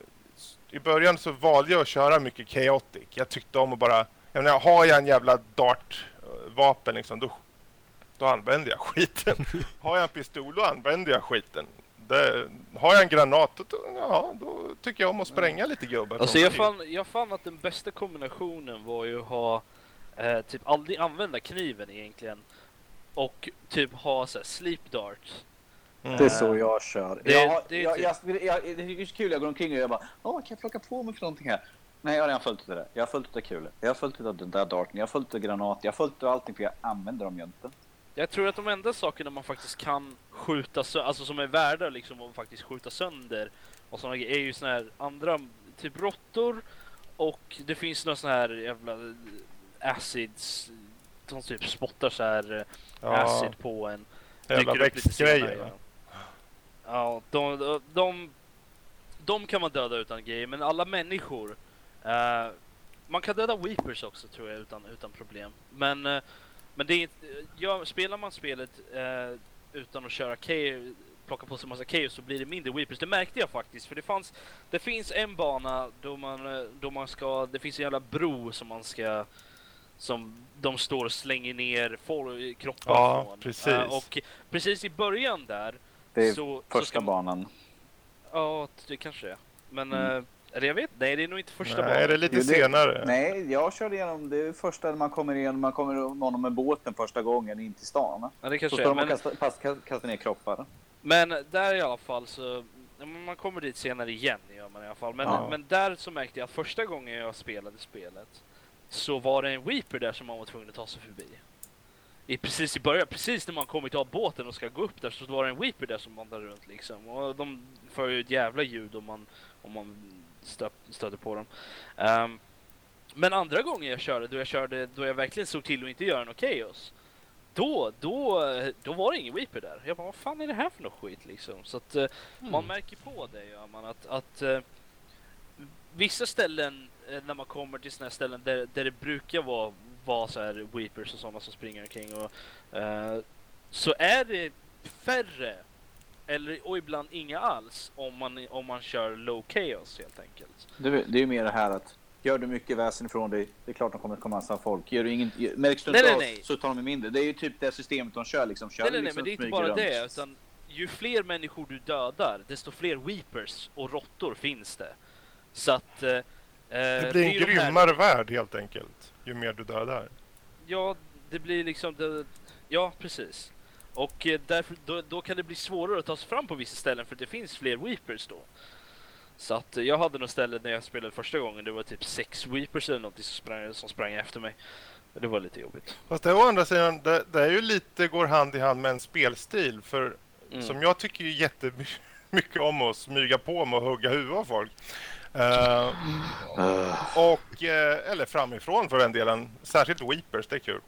i början så valde jag att köra mycket chaotic. Jag tyckte om att bara, jag menar, har jag en jävla dart eh, vapen liksom, då, då använder jag skiten. har jag en pistol då använder jag skiten. Det, har jag en granat då, ja, då tycker jag om att spränga lite gubbar. Alltså jag fann, jag fann att den bästa kombinationen var ju att ha eh, typ aldrig använda kniven egentligen och typ ha så här, sleep dart. Mm. Det är så jag kör. Det- jag, har- det är jag, typ- jag, jag, det är så kul, jag går omkring och jag bara Åh, kan jag plocka på mig för någonting här? Nej, jag har redan följt det där. Jag har följt av kulor. Jag har följt den där darten. Jag har följt av granat. Jag har följt av allting för jag använder dem ju inte. Jag tror att de enda sakerna man faktiskt kan skjuta sönder, alltså som är värda liksom att faktiskt skjuta sönder och grejer är ju såna här andra, typ råttor och det finns några såna här jävla acids som typ spottar så här eh, ja, acid på en. jävla växtgrejer. Ja, de, de, de, de kan man döda utan grejer, men alla människor. eh, man kan döda weepers också tror jag utan, utan problem. Men, eh, men det är inte, ja, spelar man spelet eh, utan att köra chaos, plocka på sig massa chaos så blir det mindre weepers. Det märkte jag faktiskt, för det fanns, det finns en bana då man, eh, då man ska, det finns en jävla bro som man ska som de står och slänger ner for, kroppar Ja, från. precis. Eh, och precis i början där Det är så, så första ska man, banan. Ja, det kanske är. Men, Mm. eh, eller jag vet Nej, det är nog inte första Nej, banan. det är lite Jo, det- senare. Nej, jag körde igenom det är första när man kommer igenom, man kommer någon med båten första gången in till stan. Ja, det Så kanske står är. de och Men, kastar, pass, kast- kastar ner kroppar. men där i alla fall så... ja, men Man kommer dit senare igen, gör man i alla fall. Men, Ja. men där så märkte jag att första gången jag spelade spelet så var det en Weeper där som man var tvungen att ta sig förbi. I, precis i början, precis när man kommit av båten och ska gå upp där så var det en Weeper där som vandrade runt liksom. Och de för ju ett jävla ljud om man, om man stö, stöter på dem. Ehm, men andra gången jag körde, då jag körde, då jag verkligen såg till att inte göra något chaos. Då, då, då var det ingen Weeper där. Jag bara, vad fan är det här för något skit liksom? Så att eh, man märker på det gör man att, att eh, vissa ställen eh, när man kommer till här ställen där, där det brukar vara, vara så här weepers och sådana som springer omkring och eh, så är det färre eller, och ibland inga alls om man, om man kör low chaos helt enkelt. Det, det är ju mer det här att gör du mycket väsen ifrån dig, det är klart de kommer komma massa folk. Gör du ingen, märks du inte nej, av nej. så tar de mindre. Det är ju typ det systemet de kör liksom. Kör nej, du nej, nej, liksom men det är inte bara runt. det, utan ju fler människor du dödar, desto fler weepers och råttor finns det. Så att... Eh, Det det blir är en de här- grymmare värld helt enkelt. Ju mer du dödar. Ja, det blir liksom... Det, ja, precis. Och eh, därför, då, då kan det bli svårare att ta sig fram på vissa ställen för det finns fler weepers då. Så att eh, jag hade något ställe när jag spelade första gången, det var typ sex weepers eller något som sprang, som sprang efter mig. Det var lite jobbigt. Fast det å andra sidan, det, det är ju lite går hand i hand med en spelstil. För Mm. som jag tycker ju jättemycket om att smyga på med och hugga huvudet av folk. Eh, och, eller framifrån för den delen. Särskilt Weepers, det är kul.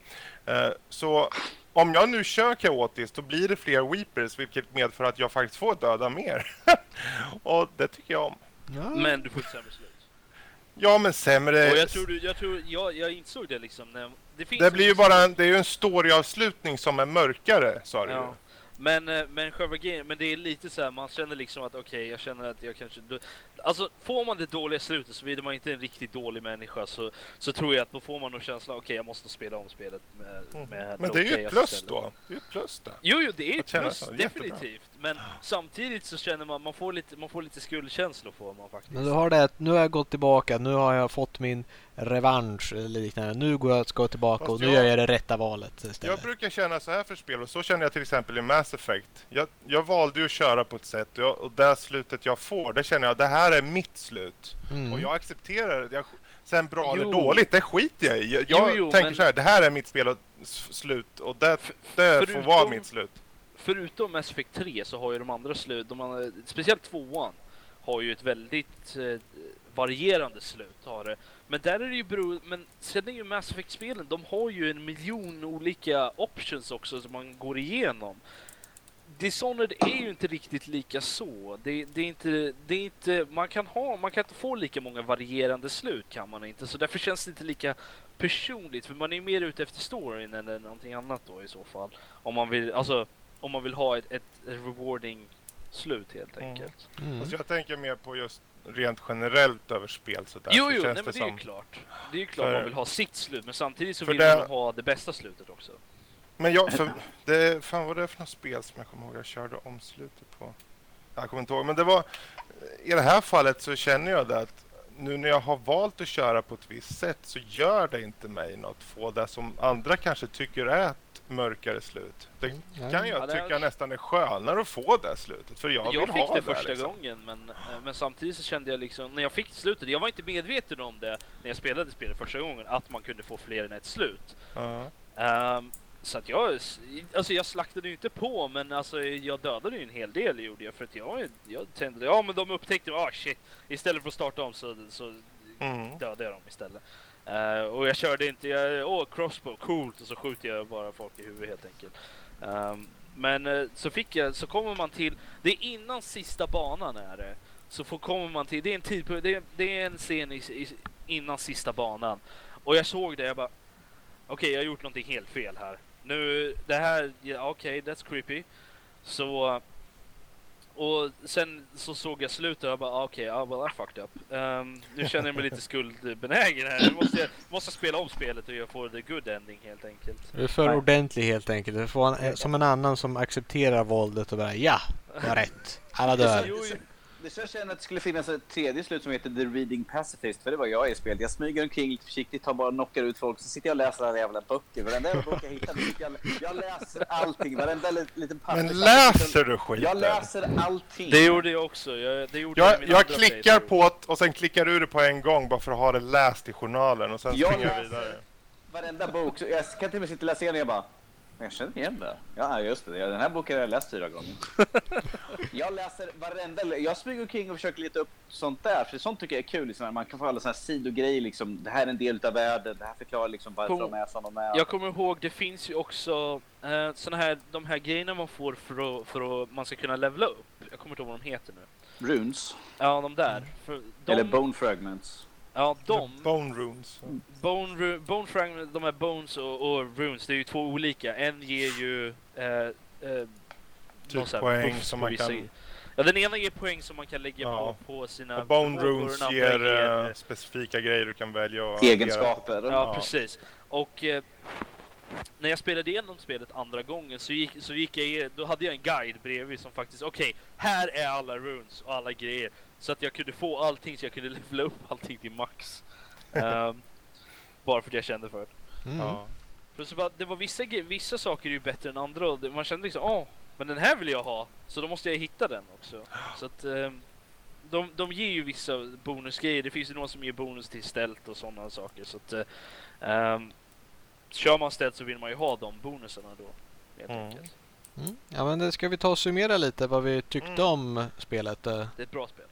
Eh, så om jag nu kör kaotiskt då blir det fler Weepers vilket medför att jag faktiskt får döda mer. och det tycker jag om. Ja. Men du får ett sämre slut. Ja men sämre... Och jag tror, du, jag, tror jag, jag insåg det liksom. När, det, finns det blir ju vissa- bara en, det är ju en storyavslutning som är mörkare, sa du. Ja. Men, eh, men själva grejen, men det är lite så här, man känner liksom att okej, jag känner att jag kanske... Alltså får man det dåliga slutet så vidare man inte en riktigt dålig människa så, så tror jag att då får man nog känslan, okej jag måste spela om spelet med, med Mm. Men det är ju ett plus istället. då. Det är ju ett plus där. Jo, jo, det är ett plus, definitivt. Men samtidigt så känner man, man får lite, man får lite skuldkänslor får man faktiskt. Men du har det att nu har jag gått tillbaka, nu har jag fått min revansch eller liknande. Nu går jag, ska jag tillbaka Fast och nu jag- gör jag det rätta valet Jag istället. brukar känna så här för spel och så känner jag till exempel i Mass Effect. Jag, jag valde ju att köra på ett sätt och, jag, och det slutet jag får, det känner jag, det här är mitt slut. Mm. Och jag accepterar det. Jag, sen bra Jo. eller dåligt, det skiter jag i. Jag, jag Jo, jo, tänker men- så här, det här är mitt spel och slut och det, det får vara mitt slut. Förutom Mass Effect 3 så har ju de andra slut, de andra, speciellt tvåan, har ju ett väldigt eh, varierande slut. Har det. Men där är det ju bero, men sen är ju Mass Effect-spelen, de har ju en miljon olika options också som man går igenom. Dishonored är ju inte riktigt lika så. Det, det, är inte, det är inte, man kan ha, man kan inte få lika många varierande slut kan man inte. Så därför känns det inte lika personligt, för man är ju mer ute efter storyn än någonting annat då i så fall. Om man vill, alltså, om man vill ha ett, ett rewarding slut helt Mm. enkelt. Mm. Alltså jag tänker mer på just rent generellt över spel så där. Jo, jo, känns nej, men det är ju klart. Det är ju klart För- man vill ha sitt slut, men samtidigt så För vill det- man ha det bästa slutet också. Men jag, för, det, fan vad det är för något spel som jag kommer ihåg jag körde om slutet på? Jag kommer inte ihåg, men det var... I det här fallet så känner jag det att nu när jag har valt att köra på ett visst sätt så gör det inte mig något få det som andra kanske tycker är mörkare slut. Det kan Ja, jag det- tycka nästan är skönare att få det slutet, för jag, Jag, vill fick ha det det första liksom. gången, men, eh, men samtidigt så kände jag liksom, när jag fick slutet, jag var inte medveten om det när jag spelade spelet första gången, att man kunde få fler än ett slut. Ja. Ehm, så att jag, alltså jag slaktade ju inte på, men alltså jag dödade ju en hel del gjorde jag, för att jag, jag tänkte, ja men de upptäckte, ah shit, istället för att starta om så, så Mm. dödade jag dem istället. Uh, och jag körde inte, jag, åh crossbow, coolt, och så skjuter jag bara folk i huvudet helt enkelt. Um, men uh, så fick jag, så kommer man till, det är innan sista banan är det. Så får, kommer man till, det är en tidpunkt, det det är en scen i, i, innan sista banan. Och jag såg det, jag bara, okej jag har gjort någonting helt fel här. Nu, det här, yeah, okej, that's creepy. Så, och sen så såg jag slutet och jag bara, ah, okej, okay, well I fucked up. Ehm, nu känner jag mig lite skuldbenägen här. Nu måste jag måste spela om spelet och jag får the good ending helt enkelt. Du är för Nej. ordentlig helt enkelt. Du får en, som en annan som accepterar våldet och bara ja, det var rätt. Alla dör. Det jag känner att det skulle finnas ett tredje slut som heter The Reading Pacifist, för det var jag i spelet. Jag smyger omkring lite försiktigt, tar bara och knockar ut folk, så sitter jag och läser alla jävla böcker. Varenda jävla bok jag hittar, jag, jag läser allting, varenda li- liten papper. Men läser du skiten? Jag läser allting. Det gjorde jag också. Jag, det gjorde jag, Jag, jag klickar på det och sen klickar du det på en gång bara för att ha det läst i journalen och sen Jag springer jag läser- vidare. Varenda bok, så jag kan till och med sitta och läsa igenom och jag bara "Men jag känner igen det. Ja, just det. Den här boken har jag läst fyra gånger. jag läser varenda... Jag smyger omkring och försöker leta upp sånt där. För sånt tycker jag är kul. Liksom, man kan få alla såna här sidogrejer. Liksom, det här är en del av världen. Det här förklarar liksom varför På- de är som de är. Jag kommer ihåg, det finns ju också eh, såna här, de här grejerna man får för att, för att man ska kunna levla upp. Jag kommer inte ihåg vad de heter nu. Runes. Ja, de där. De, Eller bone fragments. Ja, de. Bone runes. Bone, ru- bone fragment, de här bones och, och runes, det är ju två olika. En ger ju... Eh, eh, här poäng som man vissa kan-. Ja, den ena ger poäng som man kan lägga Ja. på, på sina Och Bone Runes den andra ger eh, specifika grejer du kan välja och Egenskaper. Ja, Ja. precis. Och eh, när jag spelade igenom spelet andra gången så gick, så gick jag då hade jag en guide bredvid som faktiskt, okej, här är alla runes och alla grejer. Så att jag kunde få allting, så jag kunde levela upp allting till max. Ehm, bara för att jag kände för det. Mm. Ja. Plus det var, det var vissa, vissa saker är ju bättre än andra och det, man kände liksom, åh, men den här vill jag ha. Så då måste jag hitta den också. Så att ehm, de, de ger ju vissa bonusgrejer. Det finns ju någon som ger bonus till ställt och sådana saker. Så att, ehm, kör man ställt så vill man ju ha de bonusarna då. Helt Mm. enkelt. Mm. Ja men det ska vi ta och summera lite vad vi tyckte Mm. om spelet. eh. Det är ett bra spel.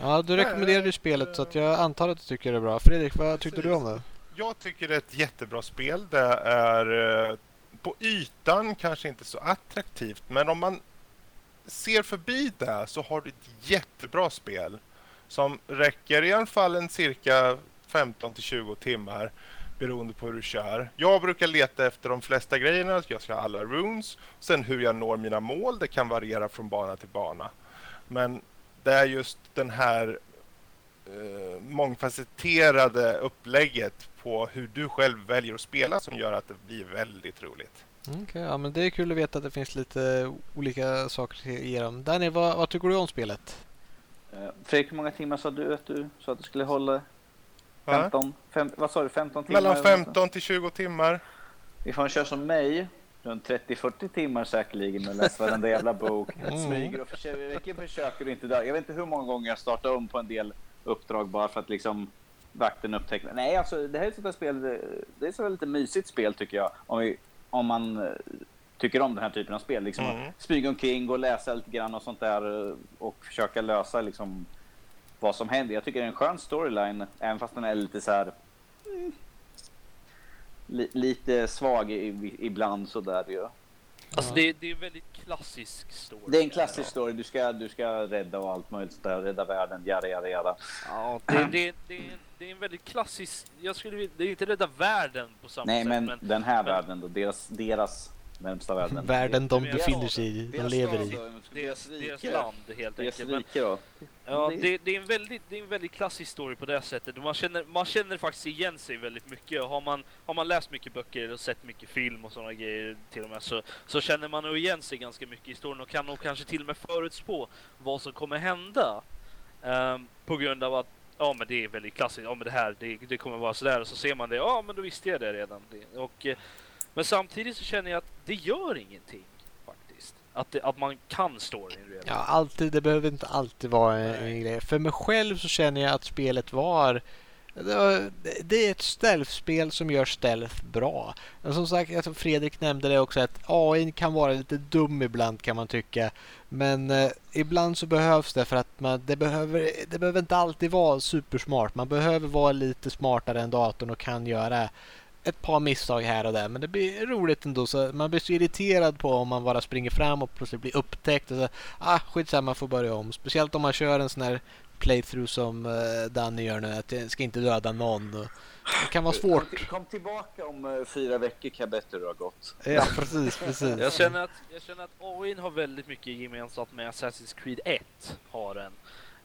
Ja, du rekommenderade ju spelet så att jag antar att du tycker det är bra. Fredrik, vad tyckte du om det? Jag tycker det är ett jättebra spel. Det är eh, på ytan kanske inte så attraktivt, men om man ser förbi det så har du ett jättebra spel som räcker i alla fall en cirka 15 till 20 timmar beroende på hur du kör. Jag brukar leta efter de flesta grejerna. Jag ska ha alla runes. Sen hur jag når mina mål, det kan variera från bana till bana. Men det är just den här eh, mångfacetterade upplägget på hur du själv väljer att spela som gör att det blir väldigt roligt. Okej, ja men det är kul att veta att det finns lite olika saker att ge dem. Danny, vad, vad tycker du om spelet? Eh, Fredrik, hur många timmar sa du att du sa att du skulle hålla? Va? 15? Fem, vad sa du? 15 timmar? Mellan eller något sånt? 15 till 20 timmar. Ifall man kör som mig, runt 30-40 timmar säkerligen och läser varenda jävla bok. Mm. Smyger och försöker, försöker du inte dö. Jag vet inte hur många gånger jag startar om på en del uppdrag bara för att liksom vakten upptäcker. Nej, alltså det här är ett sånt spel. det- är ett sånt lite mysigt spel tycker jag. Om, vi, om man eh, tycker om den här typen av spel. Liksom Mm. smyga omkring, gå och läsa lite grann och sånt där eh, och försöka lösa liksom vad som händer. Jag tycker det är en skön storyline, även fast den är lite så här li, lite svag i, ibland sådär ju. Alltså det, det är en väldigt klassisk story. Det är en klassisk story. Du ska, du ska rädda och allt möjligt där. Rädda världen, jada jada jada. Ja, det, det, det, det är en väldigt klassisk... Jag skulle Det är inte rädda världen på samma Nej, sätt. men, men den här men- världen då. Deras, deras närmsta världen. Världen de befinner sig i, de lever i. deras, deras land helt enkelt. Men, rike då. ja, Det- det, det, är en väldigt, det är en väldigt klassisk story på det sättet. Man känner, man känner faktiskt igen sig väldigt mycket. Har man, har man läst mycket böcker och sett mycket film och sådana grejer till och med så, så känner man nog igen sig ganska mycket i storyn och kan nog kanske till och med förutspå vad som kommer hända. Ehm, på grund av att Ja men det är väldigt klassiskt, ja men det här det, det kommer vara sådär och så ser man det, ja men då visste jag det redan. Det, och, eh, men samtidigt så känner jag att det gör ingenting faktiskt. Att, det, att man kan storyn redan. Ja, alltid, det behöver inte alltid vara en, en grej. För mig själv så känner jag att spelet var... Det, var, det är ett stealth-spel som gör stealth bra. Men som sagt, alltså Fredrik nämnde det också att AI kan vara lite dum ibland kan man tycka. Men eh, ibland så behövs det för att man, det, behöver, det behöver inte alltid vara supersmart. Man behöver vara lite smartare än datorn och kan göra ett par misstag här och där. Men det blir roligt ändå. Så man blir så irriterad på om man bara springer fram och plötsligt blir upptäckt. Och så, ah, skitsamma, får börja om. Speciellt om man kör en sån här playthrough som uh, Danny gör nu. Att jag ska inte döda någon. Och det kan vara svårt. Kom, till- kom tillbaka om eh, fyra veckor kan bättre ha gått. Ja, precis, precis. Jag känner att, jag känner att AI har väldigt mycket gemensamt med Assassin's Creed 1 har den.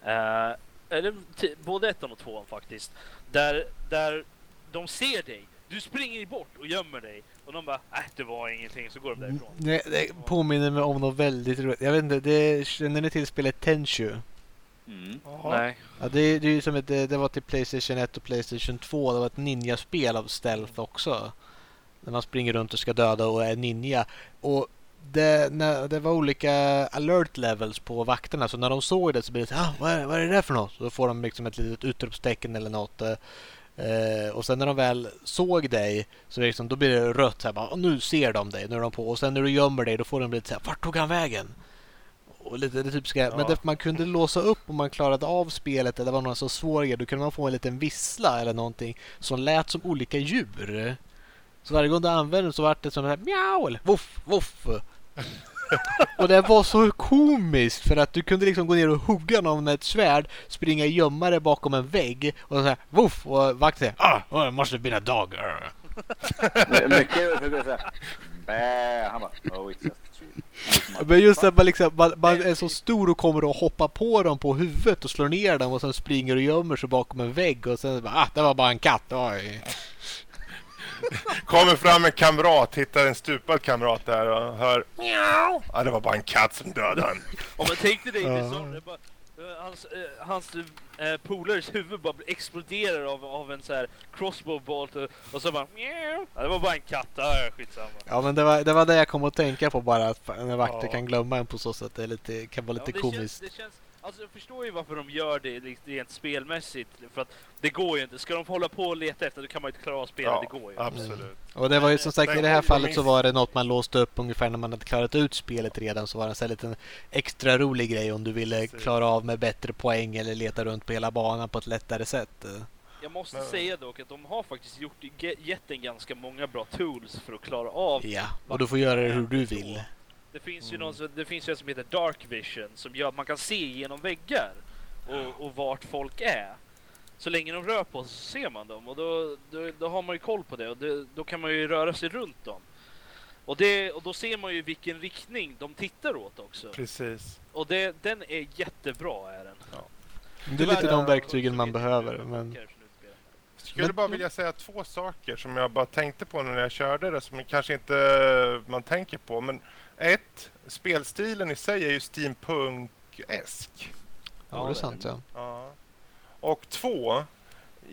Eh, eller både ettan och tvåan faktiskt. Där, där de ser dig, du springer bort och gömmer dig och de bara äh, det var ingenting så går de därifrån. Det, det påminner mig om något väldigt roligt. Jag vet inte, det, känner ni till spelet Tenchu? Mm. Nej. Ja, det, det är ju som ett, det, det var till Playstation 1 och Playstation 2. Det var ett ninjaspel av stealth också. När man springer runt och ska döda och är ninja. Och det, när, det var olika alert levels på vakterna. Så när de såg det så blev det så ah, vad, är, vad är det där för något? Så då får de liksom ett litet utropstecken eller något. Eh, och sen när de väl såg dig så liksom, då blir det rött. Här, bara, "Åh, nu ser de dig. Nu är de på. Och sen när du gömmer dig då får de lite så här, vart tog han vägen? Och lite det typiska. Men Ja. det, man kunde låsa upp om man klarade av spelet eller var någon så grej. Då kunde man få en liten vissla eller någonting som lät som olika djur. Så varje gång du använde den så var det som en mjau eller voff, voff. Och det var så komiskt för att du kunde liksom gå ner och hugga någon med ett svärd, springa och gömma dig bakom en vägg och så här voff och vakten säger ah, oh, it must have been a dog. Arr." My- Mycket för att säga Bä! Han bara, oh it's just a tree. Han Men just att man, liksom, man, man är så stor och kommer och hoppar på dem på huvudet och slår ner dem och sen springer och gömmer sig bakom en vägg och sen bara, ah, det var bara en katt. Oj. Kommer fram en kamrat, hittar en stupad kamrat där och hör Mjau. Ja, det var bara en katt som dödade han. Om man tänkte dig Ja. det så, det bara, eh, hans, eh, hans eh, polares huvud bara exploderar av, av en så här crossbow bolt och, och så bara Mjau. ja, det var bara en katt, ja skitsamma. Ja men det var, det var det jag kom att tänka på bara att en vakter Ja. kan glömma en på så sätt. Det är lite, kan vara lite ja, det komiskt. Känns, det känns, alltså jag förstår ju varför de gör det liksom rent spelmässigt, för att det går ju inte. Ska de hålla på och leta efter, då kan man ju inte klara av spelet, Ja, det går ju absolut. Och det var ju som sagt i det här fallet så var det något man låste upp ungefär när man hade klarat ut spelet redan så var det en liten extra rolig grej om du ville klara av med bättre poäng eller leta runt på hela banan på ett lättare sätt. Jag måste Men- säga dock att de har faktiskt gjort, ge- gett en ganska många bra tools för att klara av Ja, och du får göra det hur du vill. Det finns ju Mm. någon, som- det finns ju en som heter Dark Vision som gör att man kan se genom väggar och, och vart folk är. Så länge de rör på sig så ser man dem och då, då, då har man ju koll på det och det, då kan man ju röra sig runt dem. Och, det, och då ser man ju vilken riktning de tittar åt också. Precis. Och det, den är jättebra är den. Det är lite de ja, verktygen man behöver. Men... Skulle Men- bara vilja säga två saker som jag bara tänkte på när jag körde det som kanske inte man tänker på. Men ett, spelstilen i sig är ju steampunk-esk. Ja, det är sant ja. Ja. Och två,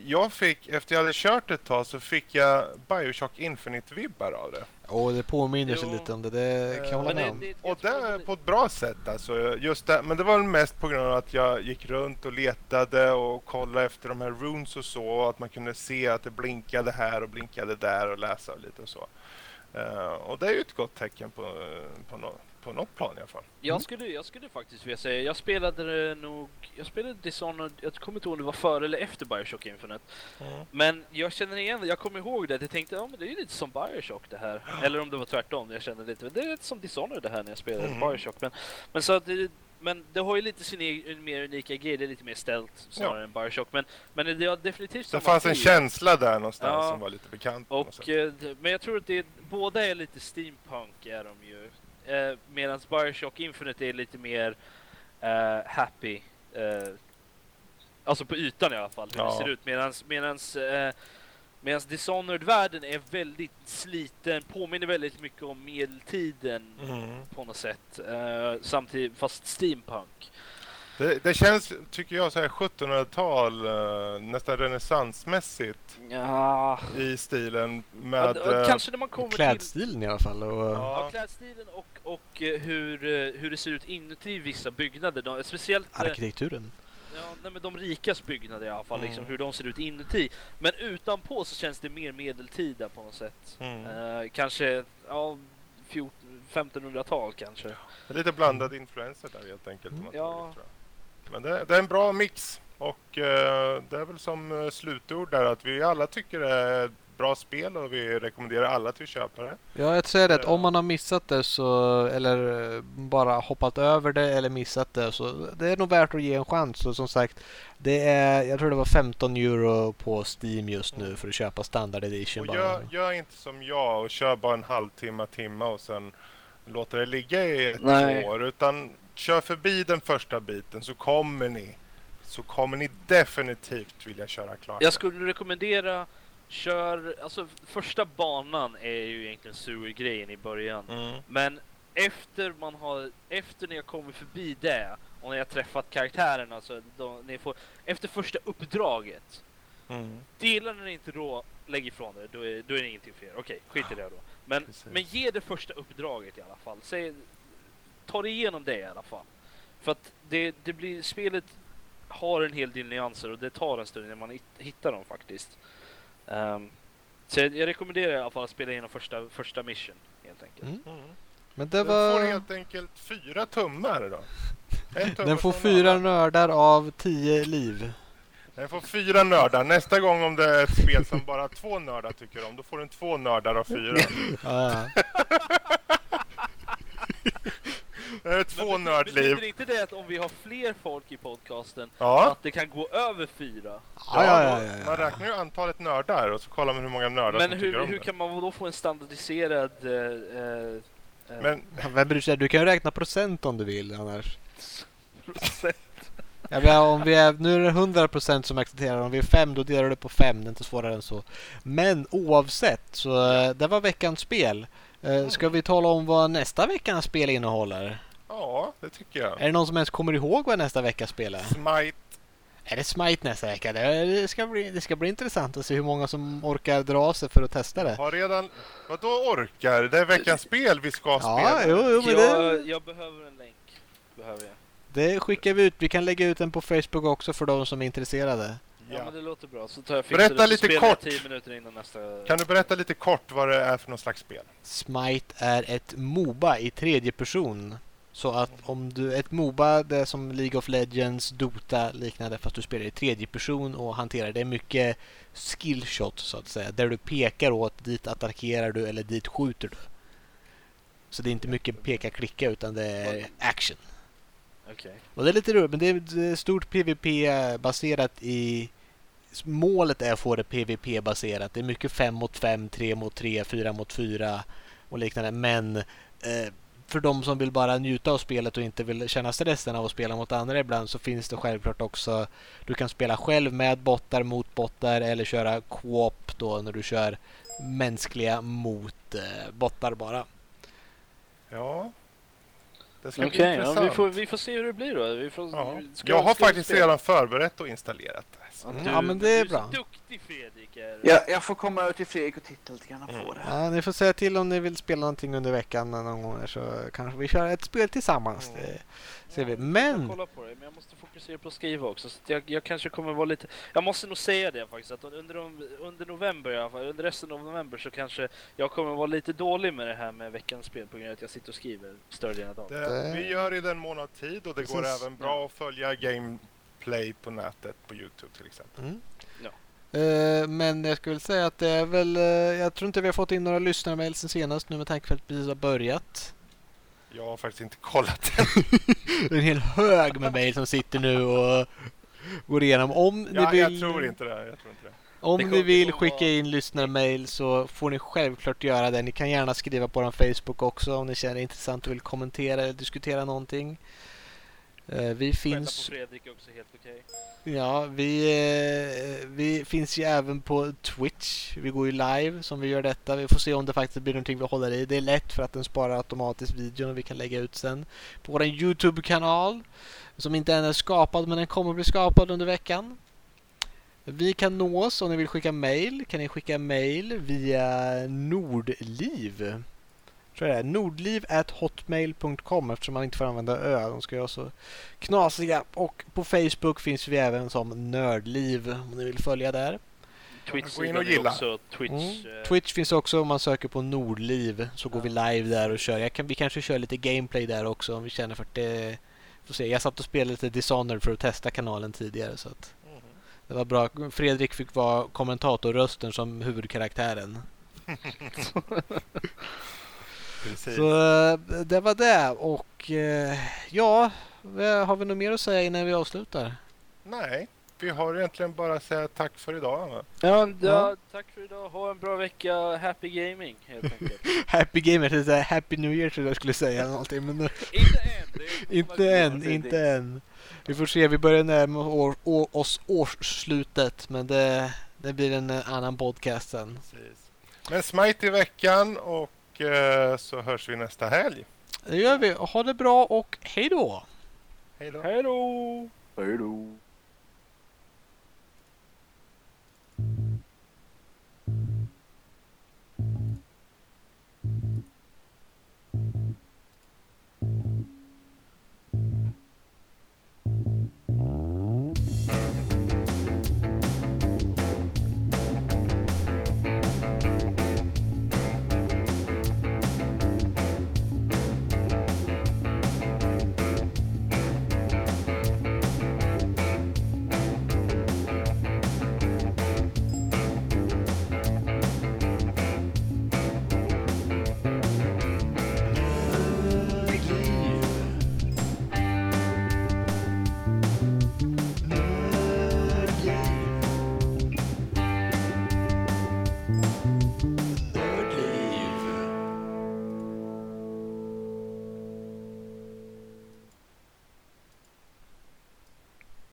jag fick, efter jag hade kört ett tag så fick jag Bioshock Infinite-vibbar av det. Och det påminner sig Jo. lite om det. Det kan jag hålla med om. Och det på ett bra sätt alltså. Just det, men det var väl mest på grund av att jag gick runt och letade och kollade efter de här runes och så. Och att man kunde se att det blinkade här och blinkade där och läsa lite och så. Eh, och det är ju ett gott tecken på, på, nå- på något plan i alla fall. Jag Mm. skulle, jag skulle faktiskt vilja säga, jag spelade det nog, jag spelade Dishonored, jag kommer inte ihåg om det var före eller efter Bioshock Infinite. Men jag känner igen jag kommer ihåg det, jag tänkte ja men det är ju lite som Bioshock det här. Eller om det var tvärtom, jag kände lite, det är lite som Dishonored det här när jag spelade Mm. Bioshock. Men, men, så att det, men det har ju lite sin egen, mer unika grej, det är lite mer ställt snarare än Bioshock. Men, men det har definitivt Det fanns en känsla där någonstans Ja. som var lite bekant. Och, eh, men jag tror att det, båda är lite steampunk är de ju. Eh, Medan Bioshock Infinite är lite mer eh, happy. Eh, alltså på ytan i alla fall, hur Ja. det ser ut. Medans, medans, eh, medans Dishonored-världen är väldigt sliten, påminner väldigt mycket om medeltiden Mm. på något sätt. Eh, samtidigt, fast steampunk. Det, det känns, tycker jag, så här 1700-tal, eh, nästan renässansmässigt Ja, i stilen ja, med... d- eh, kanske när man kommer till... Klädstilen i alla fall. Och, Ja, Ja. klädstilen och, och hur, hur det ser ut inuti vissa byggnader. De, speciellt arkitekturen. Ja, nej, men de rikas byggnader i alla fall, Mm. liksom, hur de ser ut inuti. Men utanpå så känns det mer medeltida på något sätt. Mm. Eh, kanske ja, 14 1500-tal kanske. Lite blandade influenser där helt enkelt. Om man Ja. jag. Men det, det är en bra mix. Och eh, det är väl som eh, slutord där att vi alla tycker det är bra spel och vi rekommenderar alla till att köpa det. Ja, jag säger det att om man har missat det så eller eh, bara hoppat över det eller missat det så det är nog värt att ge en chans. Och som sagt, det är, jag tror det var 15 euro på Steam just nu för att köpa standard edition. Och gör, gör inte som jag och kör bara en halvtimme, timme och sen låter det ligga i ett Nej. år. Utan kör förbi den första biten så kommer ni så kommer ni definitivt vilja köra klart. Jag skulle rekommendera Kör, alltså första banan är ju egentligen sur-grejen i början. Mm. Men efter man har, efter ni har kommit förbi det och ni har träffat karaktärerna, så då, ni får, efter första uppdraget, Mm. delar ni inte då, lägg ifrån det, då är, då är det ingenting för er. Okej, skit i det då. Men, Precis. men ge det första uppdraget i alla fall. Säg, ta dig igenom det i alla fall. För att det, det blir, spelet har en hel del nyanser och det tar en stund innan man hit- hittar dem faktiskt. Ehm, så jag, jag rekommenderar i alla fall att spela igenom första, första mission, helt enkelt. Mm. Mm. Men det Den får var... helt enkelt fyra tummar då. Tumme Den får fyra alla. nördar av tio liv. Den får fyra nördar. Nästa gång om det är ett spel som bara två nördar tycker om, då får den två nördar av fyra. Ja, Det är två Men nördliv. Betyder inte det att om vi har fler folk i podcasten Ja. att det kan gå över fyra? Ja, ja, ja, ja, Man ja. räknar ju antalet nördar och så kollar man hur många nördar Men som tycker hur, om hur det. kan man då få en standardiserad... Eh, eh, eh, Men Vem bryr sig? Du kan ju räkna procent om du vill annars. procent? Ja, vi har, om vi är, nu är det 100% som accepterar. Om vi är fem då delar du på fem. Det är inte svårare än så. Men oavsett så eh, det var veckans spel. Eh, Ska vi tala om vad nästa veckans spel innehåller? Ja, det tycker jag. Är det någon som ens kommer ihåg vad nästa veckas spel är? Smite. Är det Smite nästa vecka? Det, ska bli, det ska bli intressant att se hur många som orkar dra sig för att testa det. Har redan... Vadå orkar? Det är veckans spel vi ska Ja, spela. jo, jo men det, Jag, jag behöver en länk. Behöver jag. det skickar vi ut. Vi kan lägga ut den på Facebook också för de som är intresserade. Ja, Ja. men det låter bra. Så tar jag Berätta lite spelar kort. 10 minuter innan nästa... Kan du berätta lite kort vad det är för någon slags spel? Smite är ett Moba i tredje person. Så att om du, ett Moba det är som League of Legends, Dota liknande fast du spelar i tredje person och hanterar det är mycket skillshot så att säga. Där du pekar åt dit attackerar du eller dit skjuter du. Så det är inte mycket peka klicka utan det är action. Okej. Och det är lite roligt men det är, är stort PVP baserat i Målet är att få det PVP baserat. Det är mycket 5 mot 5, 3 mot 3, 4 mot 4 och liknande. Men eh, för de som vill bara njuta av spelet och inte vill känna stressen av att spela mot andra ibland så finns det självklart också Du kan spela själv med bottar mot bottar eller köra co-op då när du kör mänskliga mot eh, bottar bara. Ja. Det ska Okej, bli ja, intressant. vi, får, vi får se hur det blir då. Vi får, Ja. ska- Jag har faktiskt spela? redan förberett och installerat det. Ja, Mm, du, ja, men det är du bra. så duktig Fredrik. Är. Ja, jag får komma över till Fredrik och titta lite grann på Mm. det. Ja, ni får säga till om ni vill spela någonting under veckan någon gång så kanske vi kör ett spel tillsammans. Mm. Det ser vi. Jag Men kolla på det, men jag måste fokusera på att skriva också. Så jag, jag kanske kommer vara lite... Jag måste nog säga det faktiskt, att under, de- under november i alla fall, under resten av november så kanske jag kommer vara lite dålig med det här med veckans spel på grund av att jag sitter och skriver större delen av dagen. Det, vi gör i den mån av tid och det går Precis. även bra att följa gameplay på nätet på Youtube till exempel. Mm. Eh, men jag skulle säga att det är väl... eh, jag tror inte vi har fått in några lyssnarmail sen senast nu med tanke på att vi har börjat. Jag har faktiskt inte kollat den. Det är en hel hög med mail som sitter nu och går igenom. Om ni Ja, vill, jag tror inte det. Jag tror inte det. Om ni vill skicka vara- in lyssnarmail så får ni självklart göra det. Ni kan gärna skriva på vår Facebook också om ni känner det intressant och vill kommentera eller diskutera någonting. Eh, vi finns... på Fredrik är också helt okej. Ja, vi, eh, vi finns ju även på Twitch. Vi går ju live som vi gör detta. Vi får se om det faktiskt blir någonting vi håller i. Det är lätt för att den sparar automatiskt videon och vi kan lägga ut sen på vår Youtube-kanal. Som inte än är skapad men den kommer bli skapad under veckan. Vi kan nå oss om ni vill skicka mail. Kan ni skicka mail via Nordliv. Tror jag det är. Nordliv hotmail.com eftersom man inte får använda ö. De ska ju vara så knasiga. Och på Facebook finns vi även som Nördliv om ni vill följa där. Twitch Gå in och gilla. också Twitch. Mm. eh, Twitch finns också om man söker på Nordliv så går vi live där och kör. Jag kan, vi kanske kör lite gameplay där också om vi känner för att det... Får se. Jag satt och spelade lite Dishonored för att testa kanalen tidigare så att det var bra. Fredrik fick vara kommentatorrösten som huvudkaraktären. Precis. Så eh, det var det och eh, ja, vad- har vi något mer att säga innan vi avslutar? Nej, vi har egentligen bara att säga tack för idag. Ja, ja, Ja. tack för idag. Ha en bra vecka. Happy gaming helt enkelt. Happy här Happy New Year tror jag skulle säga någonting men inte än. inte än, inte än. Vi får se, vi börjar närma år, år, oss årsslutet men det, det blir en annan podcast sen. Precis. Men smite i veckan och Eh, så hörs vi nästa helg. Det gör vi. Ha det bra och hej då! Hej då! Hej då! Hej då!